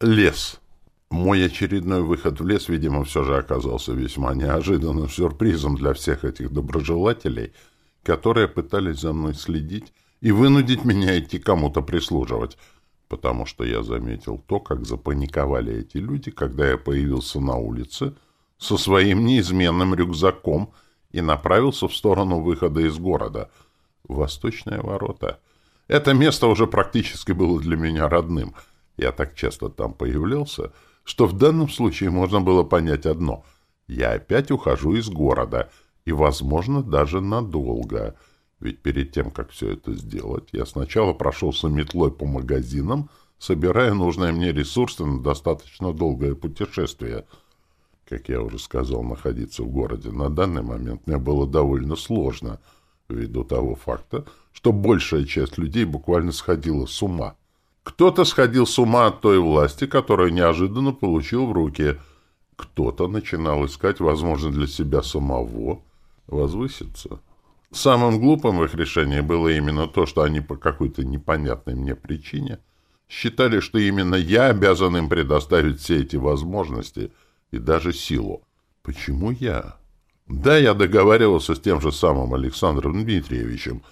Лес. Мой очередной выход в лес, видимо, все же оказался весьма неожиданным сюрпризом для всех этих доброжелателей, которые пытались за мной следить и вынудить меня идти кому-то прислуживать, потому что я заметил то, как запаниковали эти люди, когда я появился на улице со своим неизменным рюкзаком и направился в сторону выхода из города. Восточные ворота. Это место уже практически было для меня родным. Я так часто там появлялся, что в данном случае можно было понять одно. Я опять ухожу из города, и, возможно, даже надолго. Ведь перед тем, как все это сделать, я сначала прошелся метлой по магазинам, собирая нужные мне ресурсы на достаточно долгое путешествие — как я уже сказал, находиться в городе на данный момент мне было довольно сложно, ввиду того факта, что большая часть людей буквально сходила с ума. Кто-то сходил с ума от той власти, которую неожиданно получил в руки. Кто-то начинал искать, возможно, для себя самого возвыситься. Самым глупым в их решении было именно то, что они по какой-то непонятной мне причине считали, что именно я обязан им предоставить все эти возможности — и даже силу. Почему я? Да, я договаривался с тем же самым Александром Дмитриевичем,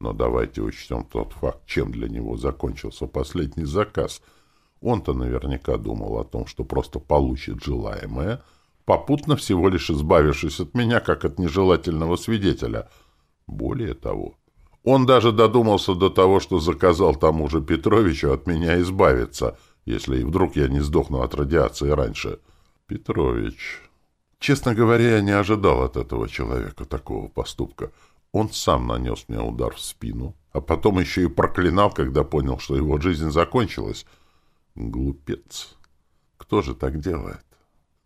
но давайте учтем тот факт, чем для него закончился последний заказ. Он-то наверняка думал о том, что просто получит желаемое, попутно всего лишь избавившись от меня, как от нежелательного свидетеля. Более того, он даже додумался до того, что заказал тому же Петровичу от меня избавиться, если и вдруг я не сдохну от радиации раньше. Петрович. Честно говоря, я не ожидал от этого человека такого поступка. Он сам нанес мне удар в спину, а потом еще и проклинал, когда понял, что его жизнь закончилась. Глупец. Кто же так делает?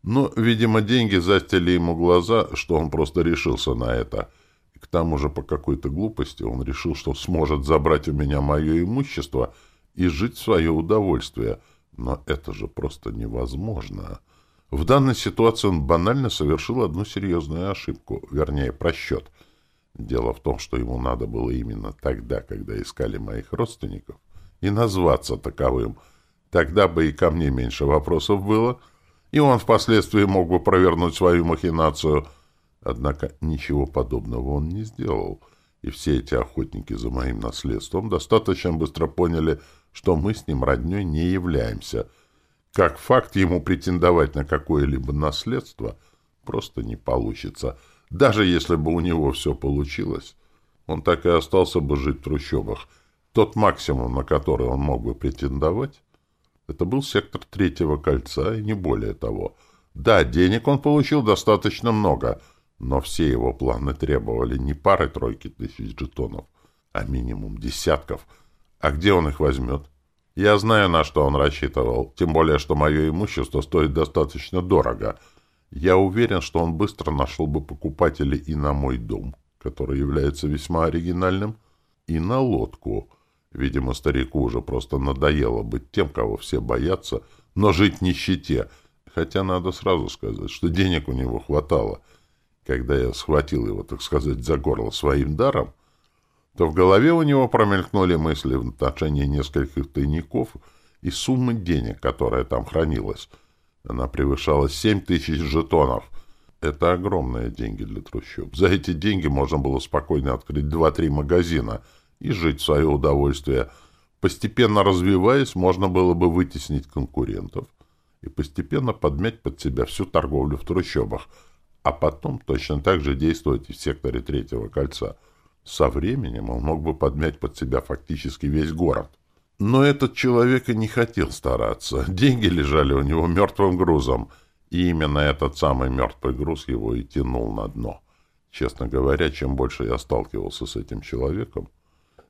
Но, видимо, деньги застили ему глаза, что он просто решился на это. И к тому же по какой-то глупости он решил, что сможет забрать у меня мое имущество и жить в свое удовольствие. Но это же просто невозможно. В данной ситуации он банально совершил одну серьезную ошибку, вернее, просчет. Дело в том, что ему надо было именно тогда, когда искали моих родственников, и назваться таковым. Тогда бы и ко мне меньше вопросов было, и он впоследствии мог бы провернуть свою махинацию. Однако ничего подобного он не сделал, и все эти охотники за моим наследством достаточно быстро поняли, что мы с ним родней не являемся — как факт ему претендовать на какое-либо наследство просто не получится. Даже если бы у него все получилось, он так и остался бы жить в трущобах. Тот максимум, на который он мог бы претендовать, это был сектор третьего кольца и не более того. Да, денег он получил достаточно много, но все его планы требовали не пары-тройки тысяч жетонов, а минимум десятков. А где он их возьмет? Я знаю, на что он рассчитывал, тем более, что мое имущество стоит достаточно дорого. Я уверен, что он быстро нашел бы покупателей и на мой дом, который является весьма оригинальным, и на лодку. Видимо, старику уже просто надоело быть тем, кого все боятся, но жить в нищете. Хотя надо сразу сказать, что денег у него хватало. Когда я схватил его, так сказать, за горло своим даром, то в голове у него промелькнули мысли в отношении нескольких тайников и суммы денег, которая там хранилась. Она превышала семь тысяч жетонов. Это огромные деньги для трущоб. За эти деньги можно было спокойно открыть два-три магазина и жить в свое удовольствие. Постепенно развиваясь, можно было бы вытеснить конкурентов и постепенно подмять под себя всю торговлю в трущобах, а потом точно так же действовать и в секторе третьего кольца – со временем он мог бы подмять под себя фактически весь город. Но этот человек и не хотел стараться. Деньги лежали у него мертвым грузом, и именно этот самый мертвый груз его и тянул на дно. Честно говоря, чем больше я сталкивался с этим человеком,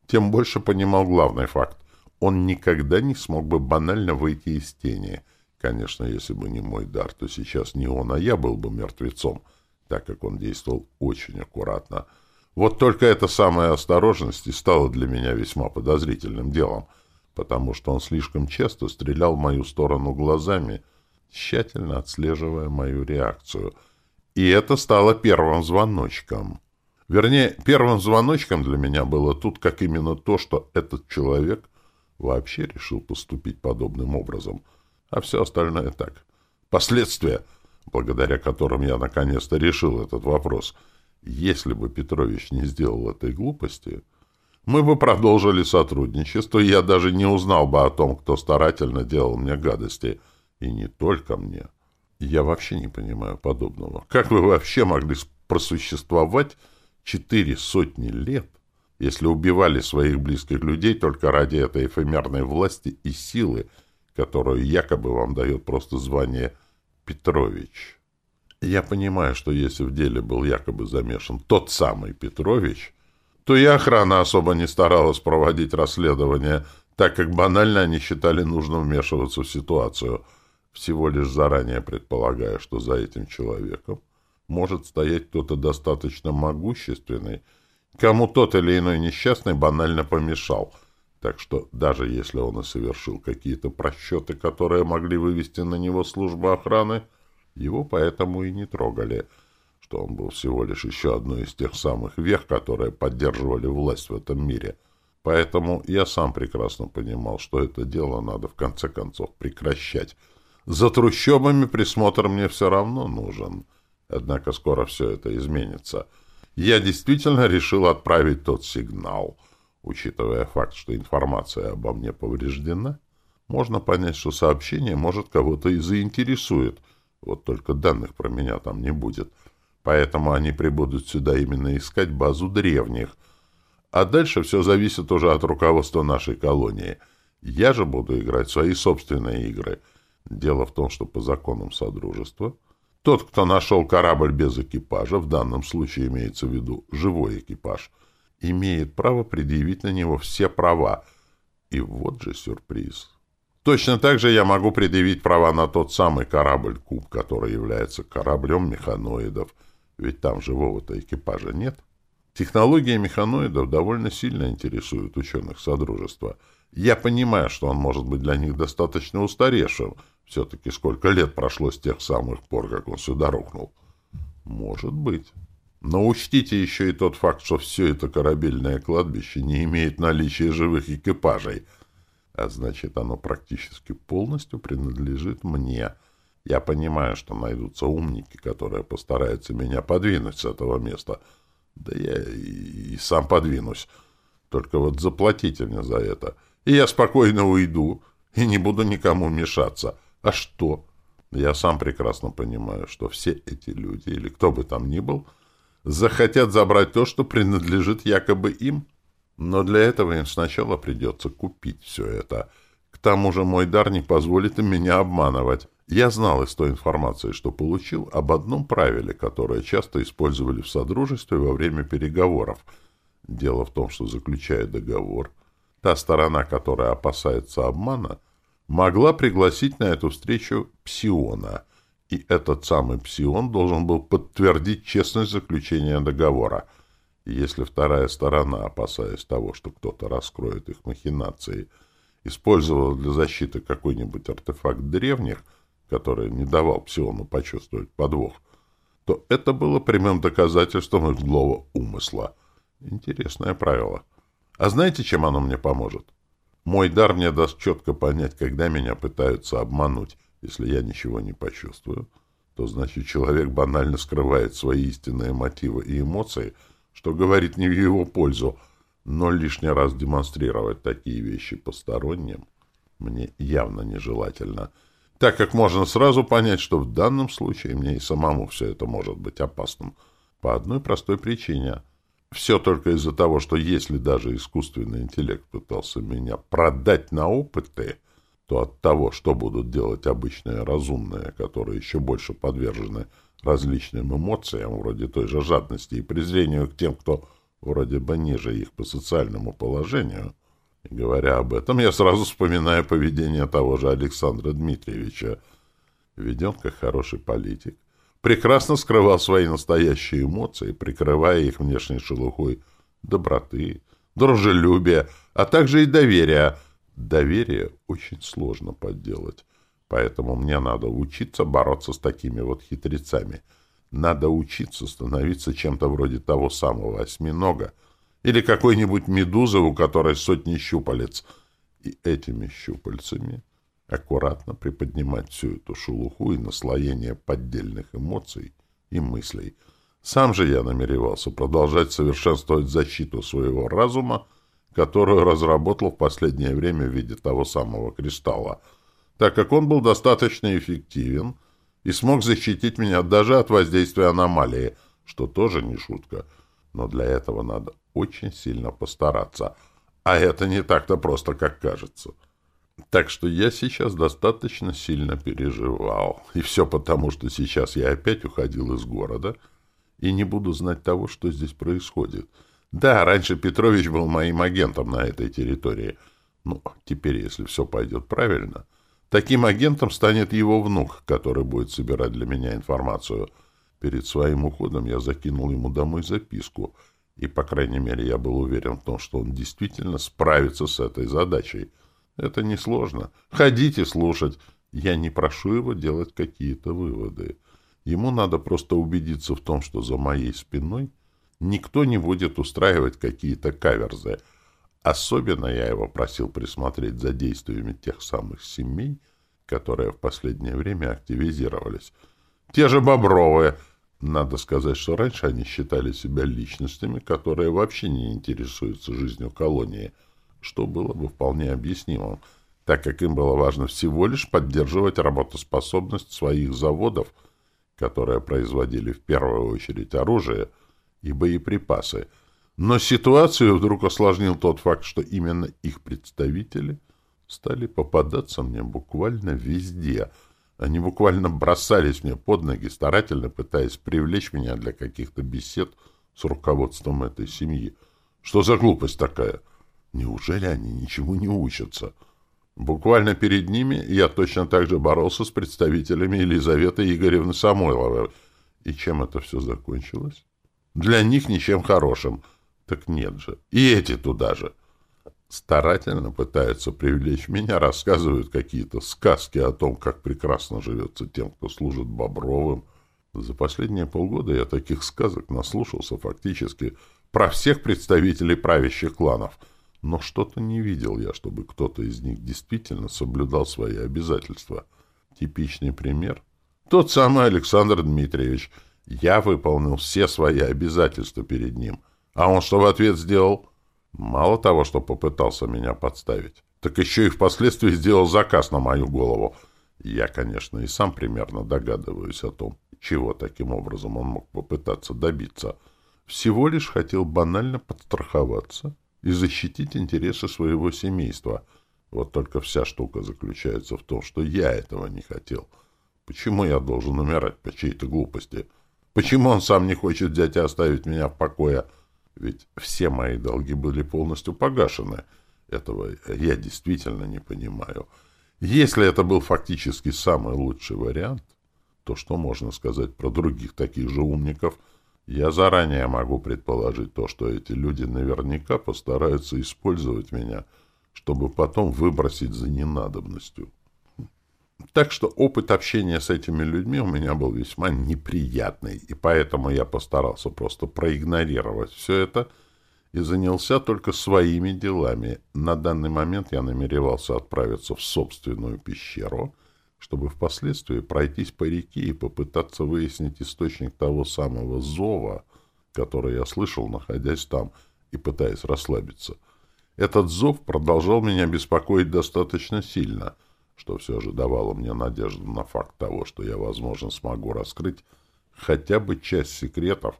тем больше понимал главный факт. Он никогда не смог бы банально выйти из тени. Конечно, если бы не мой дар, то сейчас не он, а я был бы мертвецом, так как он действовал очень аккуратно — вот только эта самая осторожность и стала для меня весьма подозрительным делом, потому что он слишком часто стрелял в мою сторону глазами, тщательно отслеживая мою реакцию. И это стало первым звоночком. Вернее, первым звоночком для меня было тут как именно то, что этот человек вообще решил поступить подобным образом. а все остальное так. Последствия, благодаря которым я наконец-то решил этот вопрос. Если бы Петрович не сделал этой глупости, мы бы продолжили сотрудничество, и я даже не узнал бы о том, кто старательно делал мне гадости. И не только мне. Я вообще не понимаю подобного. Как вы вообще могли просуществовать четыре сотни лет, если убивали своих близких людей только ради этой эфемерной власти и силы, которую якобы вам дает просто звание Петрович? Я понимаю, что если в деле был якобы замешан тот самый Петрович, то и охрана особо не старалась проводить расследование, так как банально они считали нужным вмешиваться в ситуацию, всего лишь заранее предполагая, что за этим человеком может стоять кто-то достаточно могущественный, кому тот или иной несчастный банально помешал. Так что даже если он и совершил какие-то просчеты, которые могли вывести на него службу охраны, его поэтому и не трогали, что он был всего лишь еще одной из тех самых вех, которые поддерживали власть в этом мире. Поэтому я сам прекрасно понимал, что это дело надо в конце концов прекращать. За трущобами присмотр мне все равно нужен. Однако скоро все это изменится. Я действительно решил отправить тот сигнал. Учитывая факт, что информация обо мне повреждена, можно понять, что сообщение может кого-то и заинтересует. Вот только данных про меня там не будет. Поэтому они прибудут сюда именно искать базу древних. А дальше все зависит уже от руководства нашей колонии. Я же буду играть свои собственные игры. Дело в том, что по законам Содружества тот, кто нашел корабль без экипажа, в данном случае имеется в виду живой экипаж, имеет право предъявить на него все права. И вот же сюрприз. Точно так же я могу предъявить права на тот самый корабль «Куб», который является кораблем механоидов, ведь там живого-то экипажа нет. Технология механоидов довольно сильно интересует ученых Содружества. Я понимаю, что он может быть для них достаточно устаревшим — все-таки сколько лет прошло с тех самых пор, как он сюда рухнул? Может быть. Но учтите еще и тот факт, что все это корабельное кладбище не имеет наличия живых экипажей. А значит, оно практически полностью принадлежит мне. Я понимаю, что найдутся умники, которые постараются меня подвинуть с этого места. Да я и, и сам подвинусь. Только вот заплатите мне за это. И я спокойно уйду, и не буду никому мешаться. А что? Я сам прекрасно понимаю, что все эти люди, или кто бы там ни был, захотят забрать то, что принадлежит якобы им. Но для этого им сначала придется купить все это. К тому же мой дар не позволит им меня обманывать. Я знал из той информации, что получил, об одном правиле, которое часто использовали в Содружестве во время переговоров. Дело в том, что, заключая договор, та сторона, которая опасается обмана — могла пригласить на эту встречу Псиона, и этот самый Псион должен был подтвердить честность заключения договора. Если вторая сторона, опасаясь того, что кто-то раскроет их махинации, использовала для защиты какой-нибудь артефакт древних, который не давал Псиону почувствовать подвох, то это было прямым доказательством их злого умысла. Интересное правило. А знаете, чем оно мне поможет? Мой дар мне даст четко понять, когда меня пытаются обмануть. Если я ничего не почувствую, то значит человек банально скрывает свои истинные мотивы и эмоции, что говорит не в его пользу, но лишний раз демонстрировать такие вещи посторонним мне явно нежелательно, так как можно сразу понять, что в данном случае мне и самому все это может быть опасным. По одной простой причине — все только из-за того, что если даже искусственный интеллект пытался меня продать на опыты, то от того, что будут делать обычные разумные, которые еще больше подвержены различным эмоциям, вроде той же жадности и презрению к тем, кто вроде бы ниже их по социальному положению, говоря об этом, я сразу вспоминаю поведение того же Александра Дмитриевича. Ведь он, как хороший политик, прекрасно скрывал свои настоящие эмоции, прикрывая их внешней шелухой доброты, дружелюбия, а также и доверия. Доверие очень сложно подделать, поэтому мне надо учиться бороться с такими вот хитрецами. Надо учиться становиться чем-то вроде того самого осьминога или какой-нибудь медузы, у которой сотни щупалец. И этими щупальцами аккуратно приподнимать всю эту шелуху и наслоение поддельных эмоций и мыслей. Сам же я намеревался продолжать совершенствовать защиту своего разума, которую разработал в последнее время в виде того самого кристалла, так как он был достаточно эффективен и смог защитить меня даже от воздействия аномалии, что тоже не шутка. Но для этого надо очень сильно постараться, а это не так-то просто, как кажется. Так что я сейчас достаточно сильно переживал. И все потому, что сейчас я опять уходил из города и не буду знать того, что здесь происходит. Да, раньше Петрович был моим агентом на этой территории. Ну, теперь, если все пойдет правильно, таким агентом станет его внук, который будет собирать для меня информацию. Перед своим уходом я закинул ему домой записку, и, по крайней мере, я был уверен в том, что он действительно справится с этой задачей — это несложно. Ходите слушать. Я не прошу его делать какие-то выводы. Ему надо просто убедиться в том, что за моей спиной никто не будет устраивать какие-то каверзы. Особенно я его просил присмотреть за действиями тех самых семей, которые в последнее время активизировались. Те же Бобровые. Надо сказать, что раньше они считали себя личностями, которые вообще не интересуются жизнью колонии — что было бы вполне объяснимым, так как им было важно всего лишь поддерживать работоспособность своих заводов, которые производили в первую очередь оружие и боеприпасы. Но ситуацию вдруг осложнил тот факт, что именно их представители стали попадаться мне буквально везде. Они буквально бросались мне под ноги, старательно пытаясь привлечь меня для каких-то бесед с руководством этой семьи. Что за глупость такая? — Неужели они ничему не учатся? Буквально перед ними я точно так же боролся с представителями Елизаветы Игоревны Самойловой. И чем это все закончилось? Для них ничем хорошим. Так нет же. И эти туда же. Старательно пытаются привлечь меня, рассказывают какие-то сказки о том, как прекрасно живется тем, кто служит Бобровым. За последние полгода я таких сказок наслушался фактически про всех представителей правящих кланов — но что-то не видел я, чтобы кто-то из них действительно соблюдал свои обязательства. Типичный пример. Тот самый Александр Дмитриевич. Я выполнил все свои обязательства перед ним. А он что в ответ сделал? Мало того, что попытался меня подставить, так еще и впоследствии сделал заказ на мою голову. Я, конечно, и сам примерно догадываюсь о том, чего таким образом он мог попытаться добиться. Всего лишь хотел банально подстраховаться и защитить интересы своего семейства. Вот только вся штука заключается в том, что я этого не хотел. Почему я должен умирать по чьей-то глупости? Почему он сам не хочет взять и оставить меня в покое? Ведь все мои долги были полностью погашены. Этого я действительно не понимаю. Если это был фактически самый лучший вариант, то что можно сказать про других таких же умников – я заранее могу предположить то, что эти люди наверняка постараются использовать меня, чтобы потом выбросить за ненадобностью. Так что опыт общения с этими людьми у меня был весьма неприятный, и поэтому я постарался просто проигнорировать все это и занялся только своими делами. На данный момент я намеревался отправиться в собственную пещеру — чтобы впоследствии пройтись по реке и попытаться выяснить источник того самого зова, который я слышал, находясь там и пытаясь расслабиться. Этот зов продолжал меня беспокоить достаточно сильно, что все же давало мне надежду на факт того, что я, возможно, смогу раскрыть хотя бы часть секретов,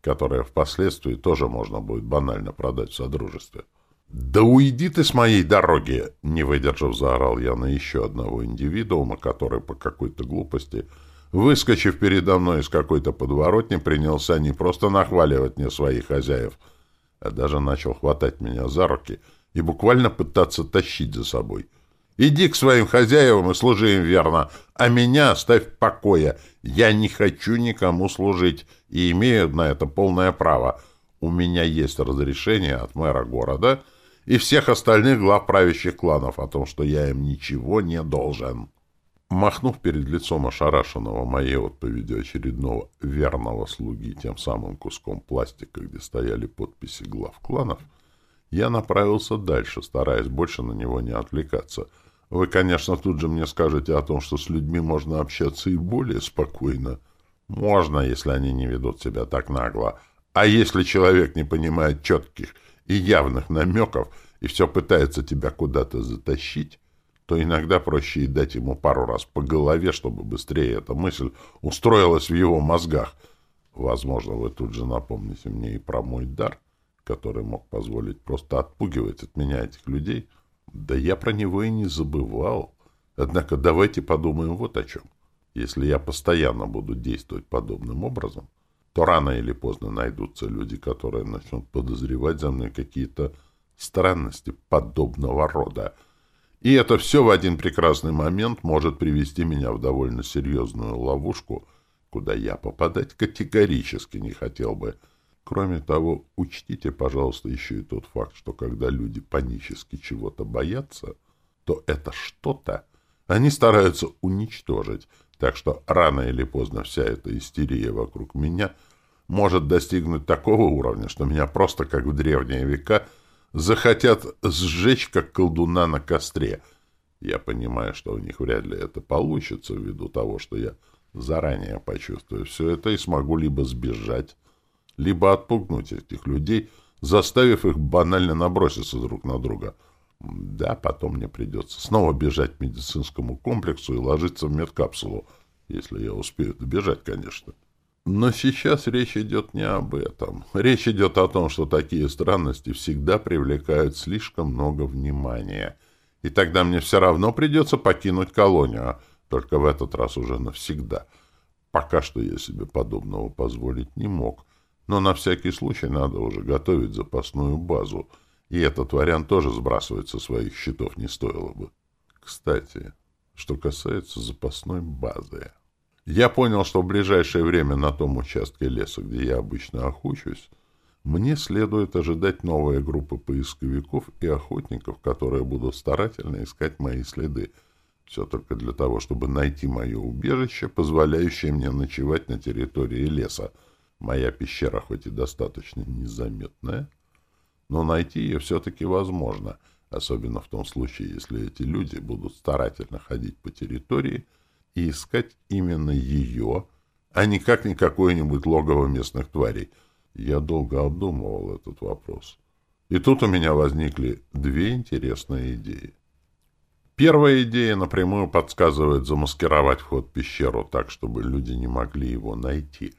которые впоследствии тоже можно будет банально продать в Содружестве. «Да уйди ты с моей дороги!» — не выдержав, заорал я на еще одного индивидуума, который по какой-то глупости, выскочив передо мной из какой-то подворотни, принялся не просто нахваливать мне своих хозяев, а даже начал хватать меня за руки и буквально пытаться тащить за собой. «Иди к своим хозяевам и служи им верно, а меня оставь в покое. Я не хочу никому служить и имею на это полное право. У меня есть разрешение от мэра города — и всех остальных глав правящих кланов о том, что я им ничего не должен. Махнув перед лицом ошарашенного моей отповедью очередного верного слуги тем самым куском пластика, где стояли подписи глав кланов, я направился дальше, стараясь больше на него не отвлекаться. Вы, конечно, тут же мне скажете о том, что с людьми можно общаться и более спокойно. Можно, если они не ведут себя так нагло. А если человек не понимает четких и явных намеков и все пытается тебя куда-то затащить, то иногда проще и дать ему пару раз по голове, чтобы быстрее эта мысль устроилась в его мозгах. Возможно, вы тут же напомните мне и про мой дар, который мог позволить просто отпугивать от меня этих людей. Да я про него и не забывал. Однако давайте подумаем вот о чем. Если я постоянно буду действовать подобным образом, то рано или поздно найдутся люди, которые начнут подозревать за мной какие-то странности подобного рода — и это все в один прекрасный момент может привести меня в довольно серьезную ловушку, куда я попадать категорически не хотел бы. Кроме того, учтите, пожалуйста, еще и тот факт, что когда люди панически чего-то боятся, то это что-то они стараются уничтожить, так что рано или поздно вся эта истерия вокруг меня может достигнуть такого уровня, что меня просто, как в древние века, захотят сжечь, как колдуна на костре. Я понимаю, что у них вряд ли это получится, ввиду того, что я заранее почувствую все это и смогу либо сбежать, либо отпугнуть этих людей, заставив их банально наброситься друг на друга. Да, потом мне придется снова бежать к медицинскому комплексу и ложиться в медкапсулу, если я успею добежать, конечно. Но сейчас речь идет не об этом. Речь идет о том, что такие странности всегда привлекают слишком много внимания. И тогда мне все равно придется покинуть колонию, только в этот раз уже навсегда. Пока что я себе подобного позволить не мог. Но на всякий случай надо уже готовить запасную базу. И этот вариант тоже сбрасывать со своих счетов не стоило бы. Кстати, что касается запасной базы... Я понял, что в ближайшее время на том участке леса, где я обычно охочусь, мне следует ожидать новые группы поисковиков и охотников, которые будут старательно искать мои следы. Все только для того, чтобы найти мое убежище, позволяющее мне ночевать на территории леса. Моя пещера хоть и достаточно незаметная, но найти ее все-таки возможно, особенно в том случае, если эти люди будут старательно ходить по территории — и искать именно ее, а никак не какое-нибудь логово местных тварей. Я долго обдумывал этот вопрос. И тут у меня возникли две интересные идеи. Первая идея напрямую подсказывает замаскировать вход в пещеру так, чтобы люди не могли его найти.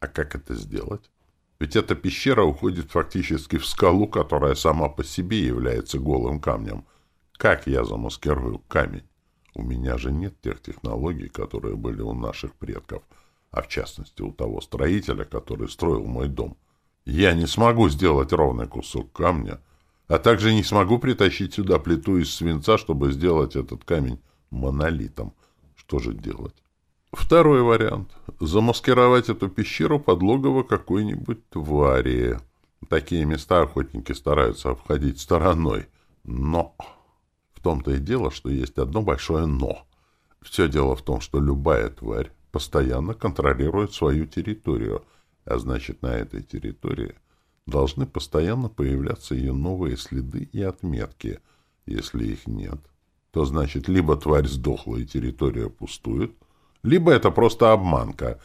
А как это сделать? Ведь эта пещера уходит фактически в скалу, которая сама по себе является голым камнем. Как я замаскирую камень? У меня же нет тех технологий, которые были у наших предков, а в частности у того строителя, который строил мой дом. Я не смогу сделать ровный кусок камня, а также не смогу притащить сюда плиту из свинца, чтобы сделать этот камень монолитом. Что же делать? Второй вариант — замаскировать эту пещеру под логово какой-нибудь твари. Такие места охотники стараются обходить стороной. Но том-то и дело, что есть одно большое «но». Все дело в том, что любая тварь постоянно контролирует свою территорию, а значит, на этой территории должны постоянно появляться ее новые следы и отметки. Если их нет, то значит, либо тварь сдохла и территория пустует, либо это просто обманка.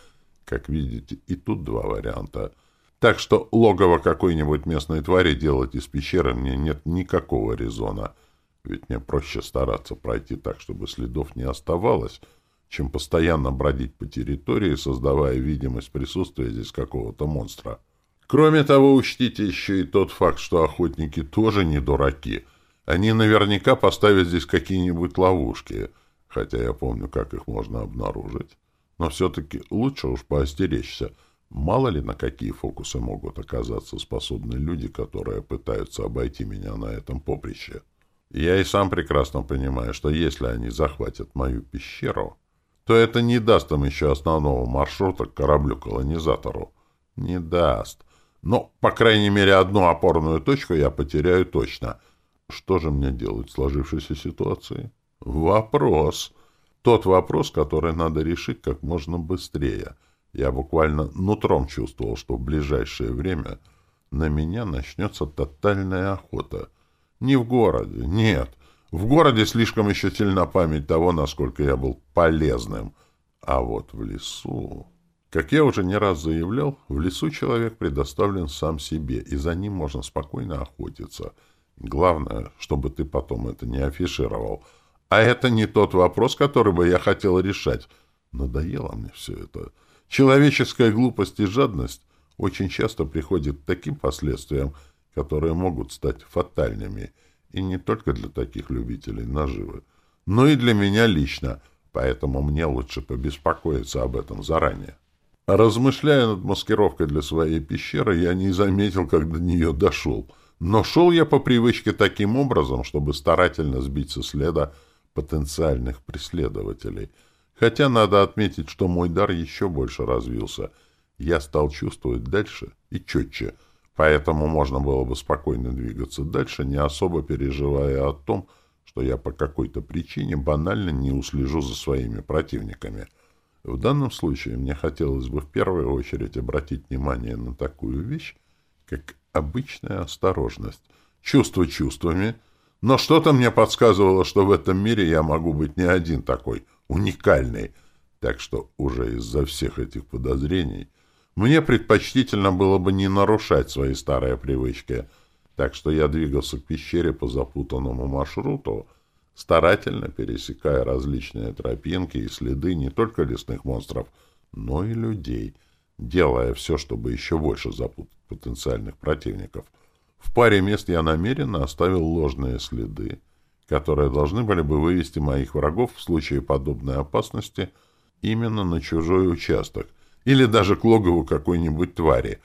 Как видите, и тут два варианта. Так что логово какой-нибудь местной твари делать из пещеры мне нет никакого резона — ведь мне проще стараться пройти так, чтобы следов не оставалось, чем постоянно бродить по территории, создавая видимость присутствия здесь какого-то монстра. Кроме того, учтите еще и тот факт, что охотники тоже не дураки. Они наверняка поставят здесь какие-нибудь ловушки, хотя я помню, как их можно обнаружить. Но все-таки лучше уж поостеречься. Мало ли на какие фокусы могут оказаться способны люди, которые пытаются обойти меня на этом поприще. Я и сам прекрасно понимаю, что если они захватят мою пещеру, то это не даст им еще основного маршрута к кораблю-колонизатору. Не даст. Но, по крайней мере, одну опорную точку я потеряю точно. Что же мне делать в сложившейся ситуации? Вопрос. Тот вопрос, который надо решить как можно быстрее. Я буквально нутром чувствовал, что в ближайшее время на меня начнется тотальная охота — не в городе, нет. В городе слишком еще сильна память того, насколько я был полезным. А вот в лесу... Как я уже не раз заявлял, в лесу человек предоставлен сам себе, и за ним можно спокойно охотиться. Главное, чтобы ты потом это не афишировал. А это не тот вопрос, который бы я хотел решать. Надоело мне все это. Человеческая глупость и жадность очень часто приходят к таким последствиям, которые могут стать фатальными, и не только для таких любителей наживы, но и для меня лично, поэтому мне лучше побеспокоиться об этом заранее. Размышляя над маскировкой для своей пещеры, я не заметил, как до нее дошел. Но шел я по привычке таким образом, чтобы старательно сбить со следа потенциальных преследователей. Хотя надо отметить, что мой дар еще больше развился. Я стал чувствовать дальше и четче, поэтому можно было бы спокойно двигаться дальше, не особо переживая о том, что я по какой-то причине банально не услежу за своими противниками — в данном случае мне хотелось бы в первую очередь обратить внимание на такую вещь, как обычная осторожность. Чувство чувствами, но что-то мне подсказывало, что в этом мире я могу быть не один такой, уникальный. Так что уже из-за всех этих подозрений мне предпочтительно было бы не нарушать свои старые привычки. Так что я двигался к пещере по запутанному маршруту, старательно пересекая различные тропинки и следы не только лесных монстров, но и людей, делая все, чтобы еще больше запутать потенциальных противников. В паре мест я намеренно оставил ложные следы, которые должны были бы вывести моих врагов в случае подобной опасности именно на чужой участок или даже к логову какой-нибудь твари.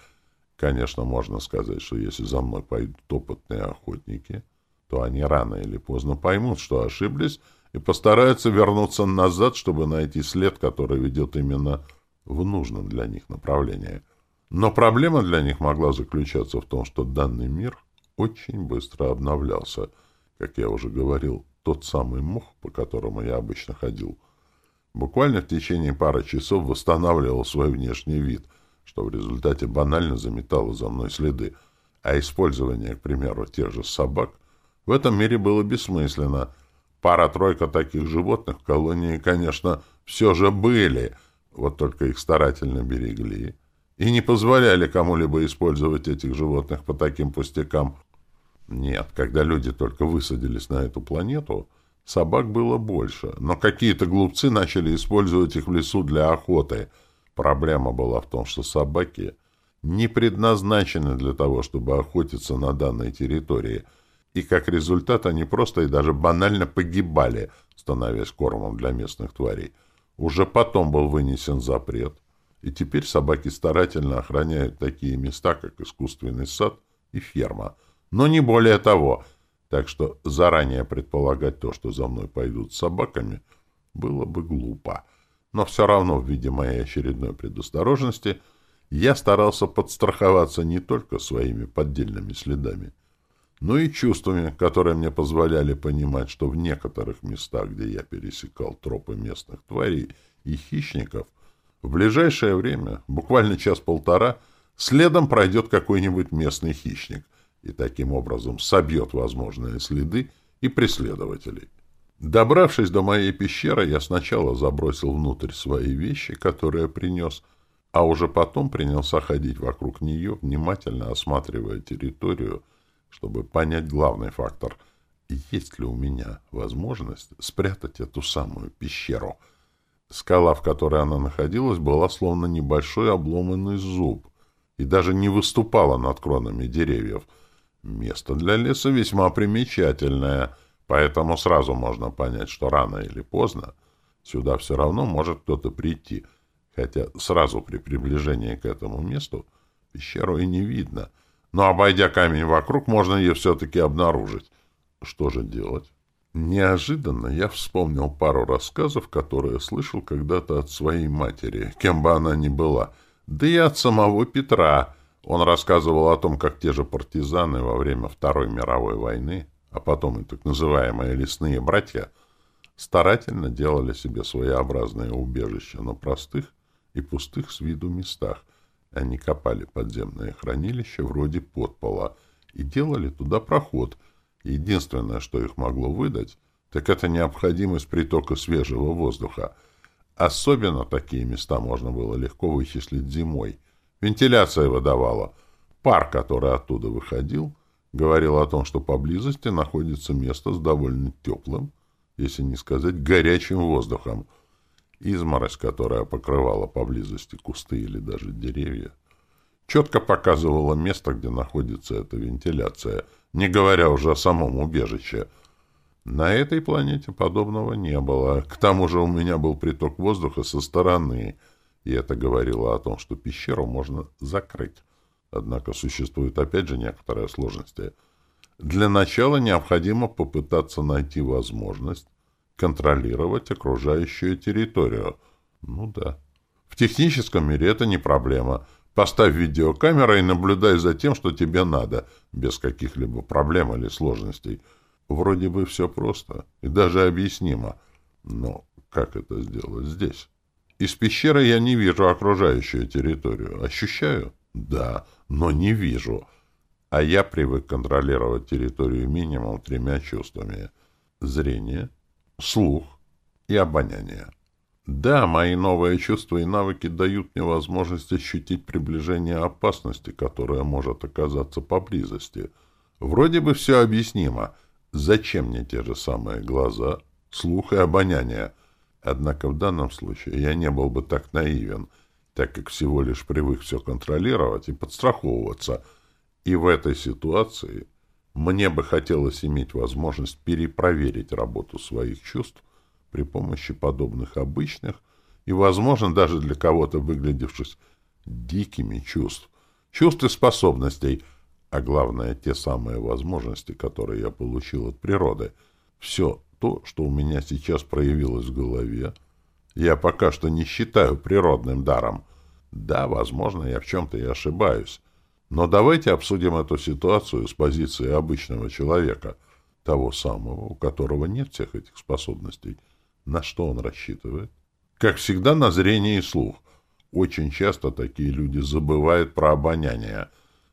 Конечно, можно сказать, что если за мной пойдут опытные охотники — то они рано или поздно поймут, что ошиблись, и постараются вернуться назад, чтобы найти след, который ведет именно в нужном для них направлении. Но проблема для них могла заключаться в том, что данный мир очень быстро обновлялся. Как я уже говорил, тот самый мох, по которому я обычно ходил, буквально в течение пары часов восстанавливал свой внешний вид, что в результате банально заметало за мной следы, а использование, к примеру, тех же собак — в этом мире было бессмысленно. Пара-тройка таких животных в колонии, конечно, все же были, вот только их старательно берегли и не позволяли кому-либо использовать этих животных по таким пустякам. Нет, когда люди только высадились на эту планету, собак было больше, но какие-то глупцы начали использовать их в лесу для охоты. Проблема была в том, что собаки не предназначены для того, чтобы охотиться на данной территории – и как результат они просто и даже банально погибали, становясь кормом для местных тварей. Уже потом был вынесен запрет, и теперь собаки старательно охраняют такие места, как искусственный сад и ферма, но не более того, так что заранее предполагать то, что за мной пойдут с собаками, было бы глупо. Но все равно в виде моей очередной предосторожности я старался подстраховаться не только своими поддельными следами, но и чувствами, которые мне позволяли понимать, что в некоторых местах, где я пересекал тропы местных тварей и хищников, в ближайшее время, буквально час-полтора, следом пройдет какой-нибудь местный хищник и таким образом собьет возможные следы и преследователей. Добравшись до моей пещеры, я сначала забросил внутрь свои вещи, которые принес, а уже потом принялся ходить вокруг нее, внимательно осматривая территорию, чтобы понять главный фактор — есть ли у меня возможность спрятать эту самую пещеру. Скала, в которой она находилась, была словно небольшой обломанный зуб и даже не выступала над кронами деревьев. Место для леса весьма примечательное, поэтому сразу можно понять, что рано или поздно сюда все равно может кто-то прийти, хотя сразу при приближении к этому месту пещеру и не видно — но, обойдя камень вокруг, можно ее все-таки обнаружить. Что же делать? Неожиданно я вспомнил пару рассказов, которые слышал когда-то от своей матери, кем бы она ни была, да и от самого Петра. Он рассказывал о том, как те же партизаны во время Второй мировой войны, а потом и так называемые лесные братья, старательно делали себе своеобразное убежище на простых и пустых с виду местах — они копали подземное хранилище вроде подпола и делали туда проход, Единственное, что их могло выдать, так это необходимость притока свежего воздуха. Особенно такие места можно было легко вычислить зимой. Вентиляция выдавала. Пар, который оттуда выходил, говорил о том, что поблизости находится место с довольно теплым, если не сказать горячим воздухом. Изморозь, которая покрывала поблизости кусты или даже деревья, четко показывала место, где находится эта вентиляция, не говоря уже о самом убежище. На этой планете подобного не было. К тому же у меня был приток воздуха со стороны, и это говорило о том, что пещеру можно закрыть. Однако существуют опять же некоторые сложности. Для начала необходимо попытаться найти возможность контролировать окружающую территорию. Ну да. В техническом мире это не проблема. Поставь видеокамеру и наблюдай за тем, что тебе надо, без каких-либо проблем или сложностей. Вроде бы все просто и даже объяснимо. Но как это сделать здесь? Из пещеры я не вижу окружающую территорию. Ощущаю? Да, но не вижу. А я привык контролировать территорию минимум тремя чувствами. Зрение, слух и обоняние. Да, мои новые чувства и навыки дают мне возможность ощутить приближение опасности, которая может оказаться поблизости. Вроде бы все объяснимо. Зачем мне те же самые глаза, слух и обоняние? Однако в данном случае я не был бы так наивен, так как всего лишь привык все контролировать и подстраховываться. И в этой ситуации мне бы хотелось иметь возможность перепроверить работу своих чувств при помощи подобных обычных и, возможно, даже для кого-то выглядевших дикими чувств, чувств и способностей, а главное, те самые возможности, которые я получил от природы. Все то, что у меня сейчас проявилось в голове, я пока что не считаю природным даром. Да, возможно, я в чем-то и ошибаюсь, но давайте обсудим эту ситуацию с позиции обычного человека, того самого, у которого нет всех этих способностей. На что он рассчитывает? Как всегда, на зрение и слух. Очень часто такие люди забывают про обоняние.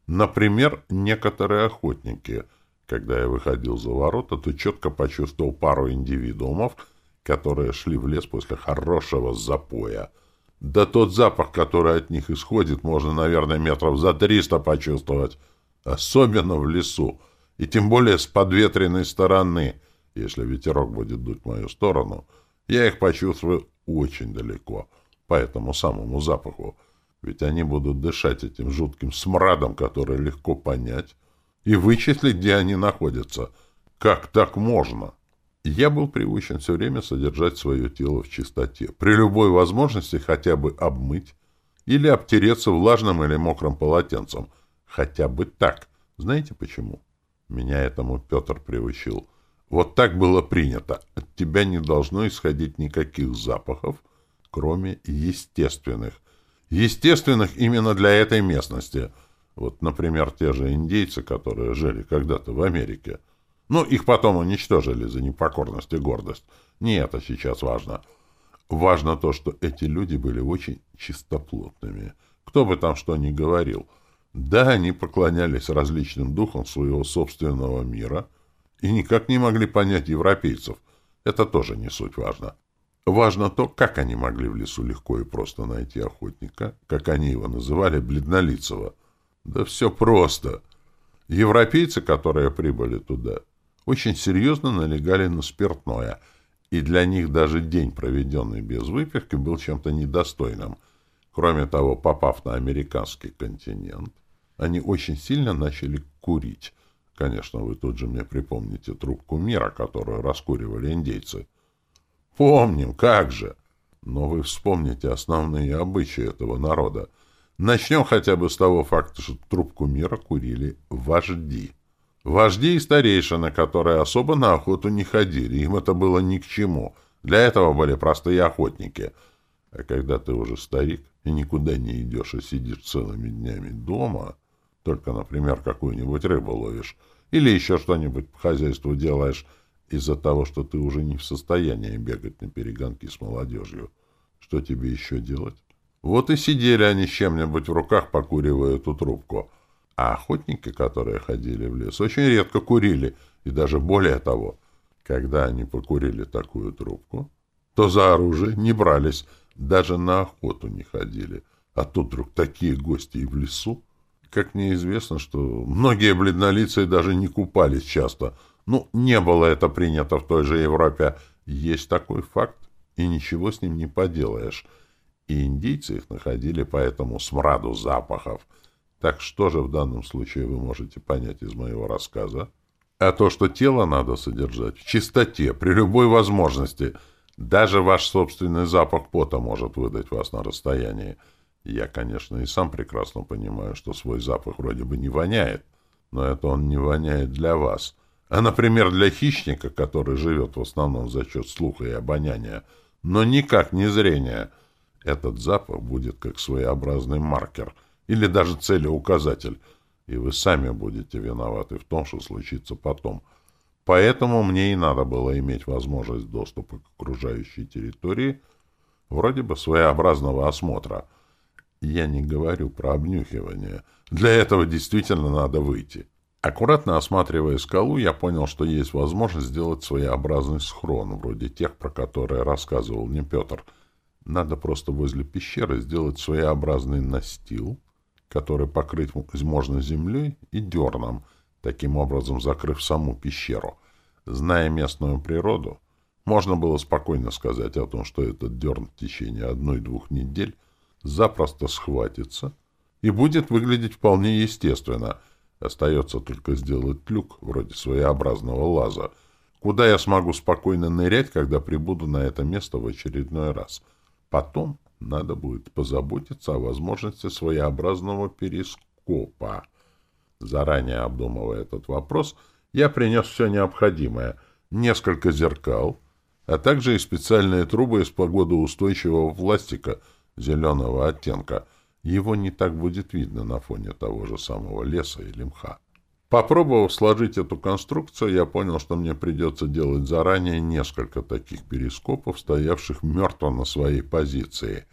Например, некоторые охотники. Когда я выходил за ворота, то четко почувствовал пару индивидуумов, которые шли в лес после хорошего запоя — да тот запах, который от них исходит, можно, наверное, метров за триста почувствовать. Особенно в лесу. И тем более с подветренной стороны. Если ветерок будет дуть в мою сторону, я их почувствую очень далеко. По этому самому запаху. Ведь они будут дышать этим жутким смрадом, который легко понять, и вычислить, где они находятся. Как так можно? — я был приучен все время содержать свое тело в чистоте, при любой возможности хотя бы обмыть или обтереться влажным или мокрым полотенцем. Хотя бы так. Знаете почему? Меня этому Петр приучил. Вот так было принято. От тебя не должно исходить никаких запахов, кроме естественных. Естественных именно для этой местности. Вот, например, те же индейцы, которые жили когда-то в Америке — ну, их потом уничтожили за непокорность и гордость. Не это сейчас важно. Важно то, что эти люди были очень чистоплотными. Кто бы там что ни говорил. Да, они поклонялись различным духам своего собственного мира и никак не могли понять европейцев. Это тоже не суть важно. Важно то, как они могли в лесу легко и просто найти охотника, как они его называли, бледнолицего. Да все просто. Европейцы, которые прибыли туда, очень серьезно налегали на спиртное, и для них даже день, проведенный без выпивки, был чем-то недостойным. Кроме того, попав на американский континент, они очень сильно начали курить. Конечно, вы тут же мне припомните трубку мира, которую раскуривали индейцы. Помним, как же! Но вы вспомните основные обычаи этого народа. Начнем хотя бы с того факта, что трубку мира курили вожди. Вожди и старейшины, которые особо на охоту не ходили, им это было ни к чему. Для этого были простые охотники. А когда ты уже старик и никуда не идешь, а сидишь целыми днями дома, только, например, какую-нибудь рыбу ловишь, или еще что-нибудь по хозяйству делаешь из-за того, что ты уже не в состоянии бегать на перегонки с молодежью, что тебе еще делать? Вот и сидели они с чем-нибудь в руках, покуривая эту трубку — а охотники, которые ходили в лес, очень редко курили И даже более того, когда они покурили такую трубку, то за оружие не брались, даже на охоту не ходили. А тут вдруг такие гости и в лесу. Как мне известно, что многие бледнолицые даже не купались часто. Ну, не было это принято в той же Европе. Есть такой факт, и ничего с ним не поделаешь. И индийцы их находили по этому смраду запахов. Так что же в данном случае вы можете понять из моего рассказа? А то, что тело надо содержать в чистоте, при любой возможности. Даже ваш собственный запах пота может выдать вас на расстоянии. Я, конечно, и сам прекрасно понимаю, что свой запах вроде бы не воняет, но это он не воняет для вас. А, например, для хищника, который живет в основном за счет слуха и обоняния, но никак не зрения, этот запах будет как своеобразный маркер или даже целеуказатель — и вы сами будете виноваты в том, что случится потом. Поэтому мне и надо было иметь возможность доступа к окружающей территории, вроде бы своеобразного осмотра. Я не говорю про обнюхивание. Для этого действительно надо выйти. Аккуратно осматривая скалу, я понял, что есть возможность сделать своеобразный схрон, вроде тех, про которые рассказывал мне Петр. Надо просто возле пещеры сделать своеобразный настил — который покрыть можно землей и дерном, таким образом закрыв саму пещеру. Зная местную природу, можно было спокойно сказать о том, что этот дерн в течение одной-двух недель запросто схватится и будет выглядеть вполне естественно. Остается только сделать люк, вроде своеобразного лаза, куда я смогу спокойно нырять, когда прибуду на это место в очередной раз. Потом надо будет позаботиться о возможности своеобразного перископа. Заранее обдумывая этот вопрос, я принес все необходимое. Несколько зеркал, а также и специальные трубы из погодоустойчивого пластика зеленого оттенка. Его не так будет видно на фоне того же самого леса или мха. Попробовав сложить эту конструкцию, я понял, что мне придется делать заранее несколько таких перископов, стоявших мертво на своей позиции.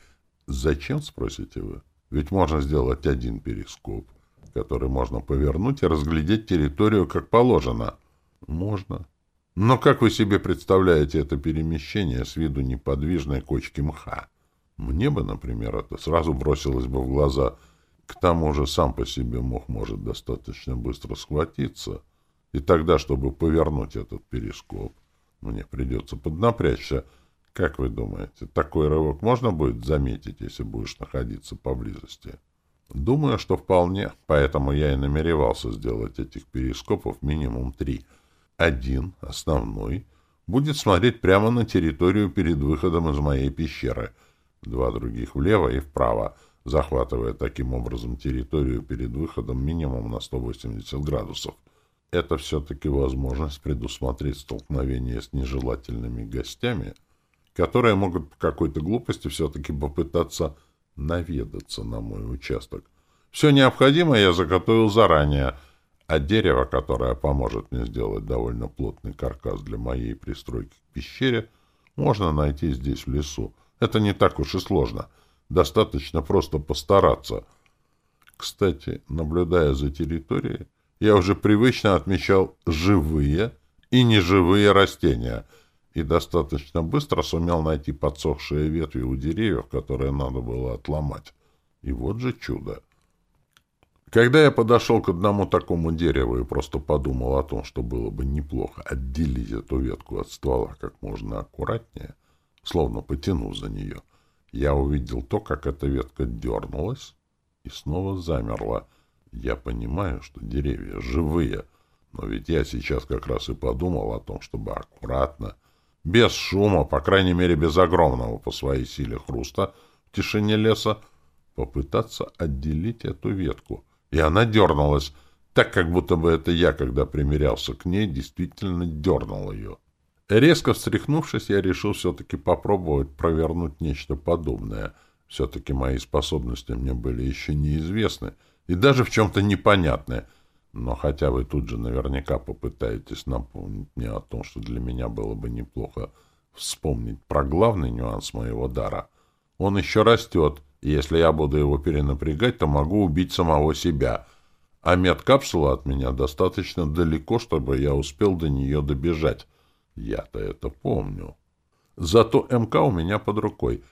Зачем, спросите вы? Ведь можно сделать один перископ, который можно повернуть и разглядеть территорию как положено. Можно. Но как вы себе представляете это перемещение с виду неподвижной кочки мха? Мне бы, например, это сразу бросилось бы в глаза — к тому же сам по себе мох может достаточно быстро схватиться, и тогда, чтобы повернуть этот перископ, мне придется поднапрячься. Как вы думаете, такой рывок можно будет заметить, если будешь находиться поблизости? Думаю, что вполне, поэтому я и намеревался сделать этих перископов минимум три. Один, основной, будет смотреть прямо на территорию перед выходом из моей пещеры, два других влево и вправо — захватывая таким образом территорию перед выходом минимум на 180 градусов. Это все-таки возможность предусмотреть столкновение с нежелательными гостями, которые могут по какой-то глупости все-таки попытаться наведаться на мой участок. Все необходимое я заготовил заранее, а дерево, которое поможет мне сделать довольно плотный каркас для моей пристройки к пещере, можно найти здесь, в лесу. Это не так уж и сложно — Достаточно просто постараться. Кстати, наблюдая за территорией, я уже привычно отмечал живые и неживые растения и достаточно быстро сумел найти подсохшие ветви у деревьев, которые надо было отломать. И вот же чудо. Когда я подошел к одному такому дереву и просто подумал о том, что было бы неплохо отделить эту ветку от ствола как можно аккуратнее, словно потянув за нее, я увидел то, как эта ветка дернулась и снова замерла. Я понимаю, что деревья живые, но ведь я сейчас как раз и подумал о том, чтобы аккуратно, без шума, по крайней мере без огромного по своей силе хруста в тишине леса, попытаться отделить эту ветку. И она дернулась, так как будто бы это я, когда примерялся к ней, действительно дернул ее. Резко встряхнувшись, я решил все-таки попробовать провернуть нечто подобное. Все-таки мои способности мне были еще неизвестны и даже в чем-то непонятны. Но хотя вы тут же наверняка попытаетесь напомнить мне о том, что для меня было бы неплохо вспомнить про главный нюанс моего дара. Он еще растет, и если я буду его перенапрягать, то могу убить самого себя. а медкапсула от меня достаточно далеко, чтобы я успел до нее добежать. Я-то это помню. Зато МК у меня под рукой.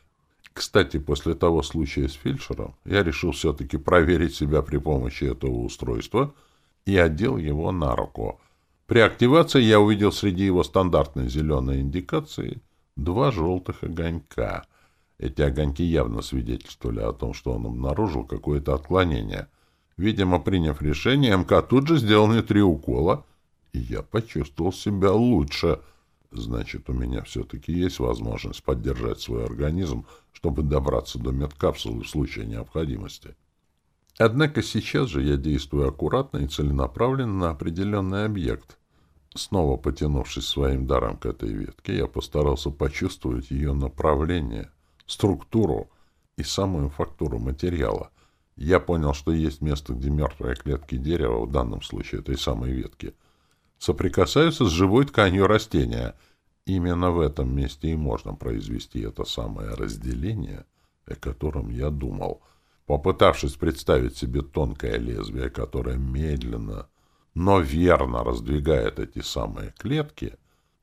Кстати, после того случая с фельдшером я решил все-таки проверить себя при помощи этого устройства и одел его на руку. При активации я увидел среди его стандартной зеленой индикации два желтых огонька. Эти огоньки явно свидетельствовали о том, что он обнаружил какое-то отклонение. Видимо, приняв решение, МК тут же сделал мне три укола, и я почувствовал себя лучше — Значит, у меня все-таки есть возможность поддержать свой организм, чтобы добраться до медкапсулы в случае необходимости. Однако сейчас же я действую аккуратно и целенаправленно на определенный объект. Снова потянувшись своим даром к этой ветке, я постарался почувствовать ее направление, структуру и самую фактуру материала. Я понял, что есть место, где мертвые клетки дерева, в данном случае этой самой ветки — соприкасаются с живой тканью растения. Именно в этом месте и можно произвести это самое разделение, о котором я думал. Попытавшись представить себе тонкое лезвие, которое медленно, но верно раздвигает эти самые клетки,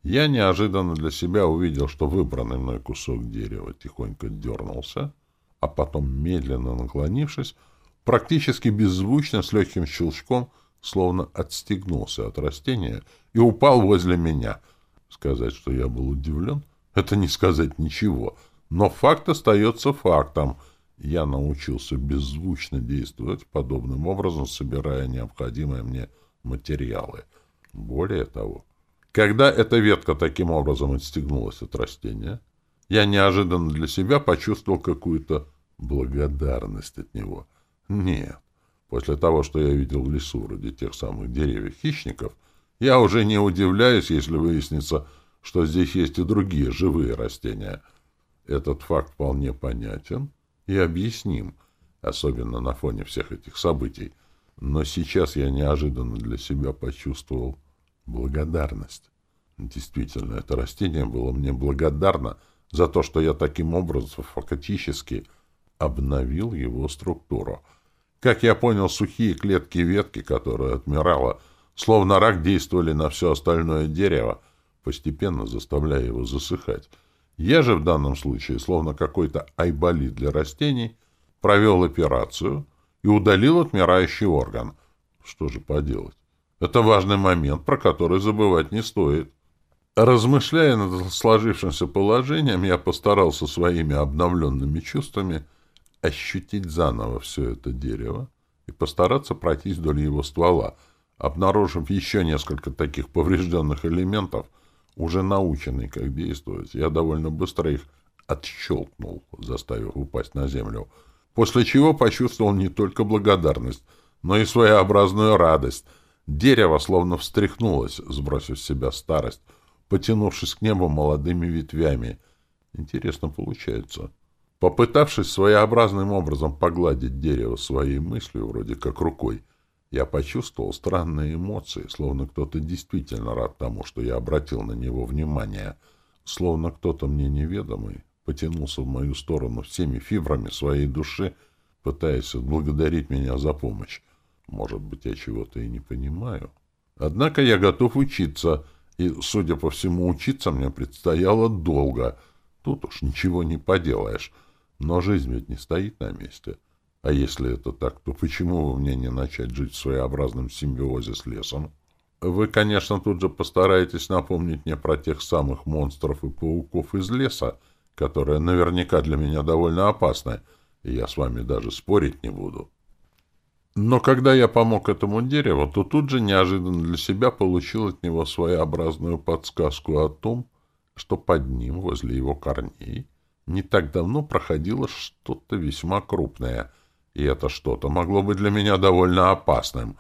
я неожиданно для себя увидел, что выбранный мной кусок дерева тихонько дернулся, а потом, медленно наклонившись, практически беззвучно, с легким щелчком — словно отстегнулся от растения и упал возле меня. Сказать, что я был удивлен, это не сказать ничего. Но факт остается фактом. Я научился беззвучно действовать подобным образом, собирая необходимые мне материалы. Более того, когда эта ветка таким образом отстегнулась от растения, я неожиданно для себя почувствовал какую-то благодарность от него. Нет, После того, что я видел в лесу, вроде тех самых деревьев хищников, я уже не удивляюсь, если выяснится, что здесь есть и другие живые растения. Этот факт вполне понятен и объясним, особенно на фоне всех этих событий. Но сейчас я неожиданно для себя почувствовал благодарность. Действительно, это растение было мне благодарно за то, что я таким образом фактически обновил его структуру — как я понял, сухие клетки ветки, которые отмирала, словно рак действовали на все остальное дерево, постепенно заставляя его засыхать. Я же в данном случае, словно какой-то айболит для растений, провел операцию и удалил отмирающий орган. Что же поделать? Это важный момент, про который забывать не стоит. Размышляя над сложившимся положением, я постарался своими обновленными чувствами ощутить заново все это дерево и постараться пройтись вдоль его ствола, обнаружив еще несколько таких поврежденных элементов, уже наученный, как действовать, я довольно быстро их отщелкнул, заставив упасть на землю, после чего почувствовал не только благодарность, но и своеобразную радость. Дерево словно встряхнулось, сбросив с себя старость, потянувшись к небу молодыми ветвями. Интересно получается. Попытавшись своеобразным образом погладить дерево своей мыслью, вроде как рукой, я почувствовал странные эмоции, словно кто-то действительно рад тому, что я обратил на него внимание, словно кто-то мне неведомый потянулся в мою сторону всеми фибрами своей души, пытаясь отблагодарить меня за помощь. Может быть, я чего-то и не понимаю. Однако я готов учиться, и, судя по всему, учиться мне предстояло долго. Тут уж ничего не поделаешь. Но жизнь ведь не стоит на месте. А если это так, то почему бы мне не начать жить в своеобразном симбиозе с лесом? Вы, конечно, тут же постараетесь напомнить мне про тех самых монстров и пауков из леса, которые наверняка для меня довольно опасны, и я с вами даже спорить не буду. Но когда я помог этому дереву, то тут же неожиданно для себя получил от него своеобразную подсказку о том, что под ним, возле его корней, не так давно проходило что-то весьма крупное, и это что-то могло быть для меня довольно опасным.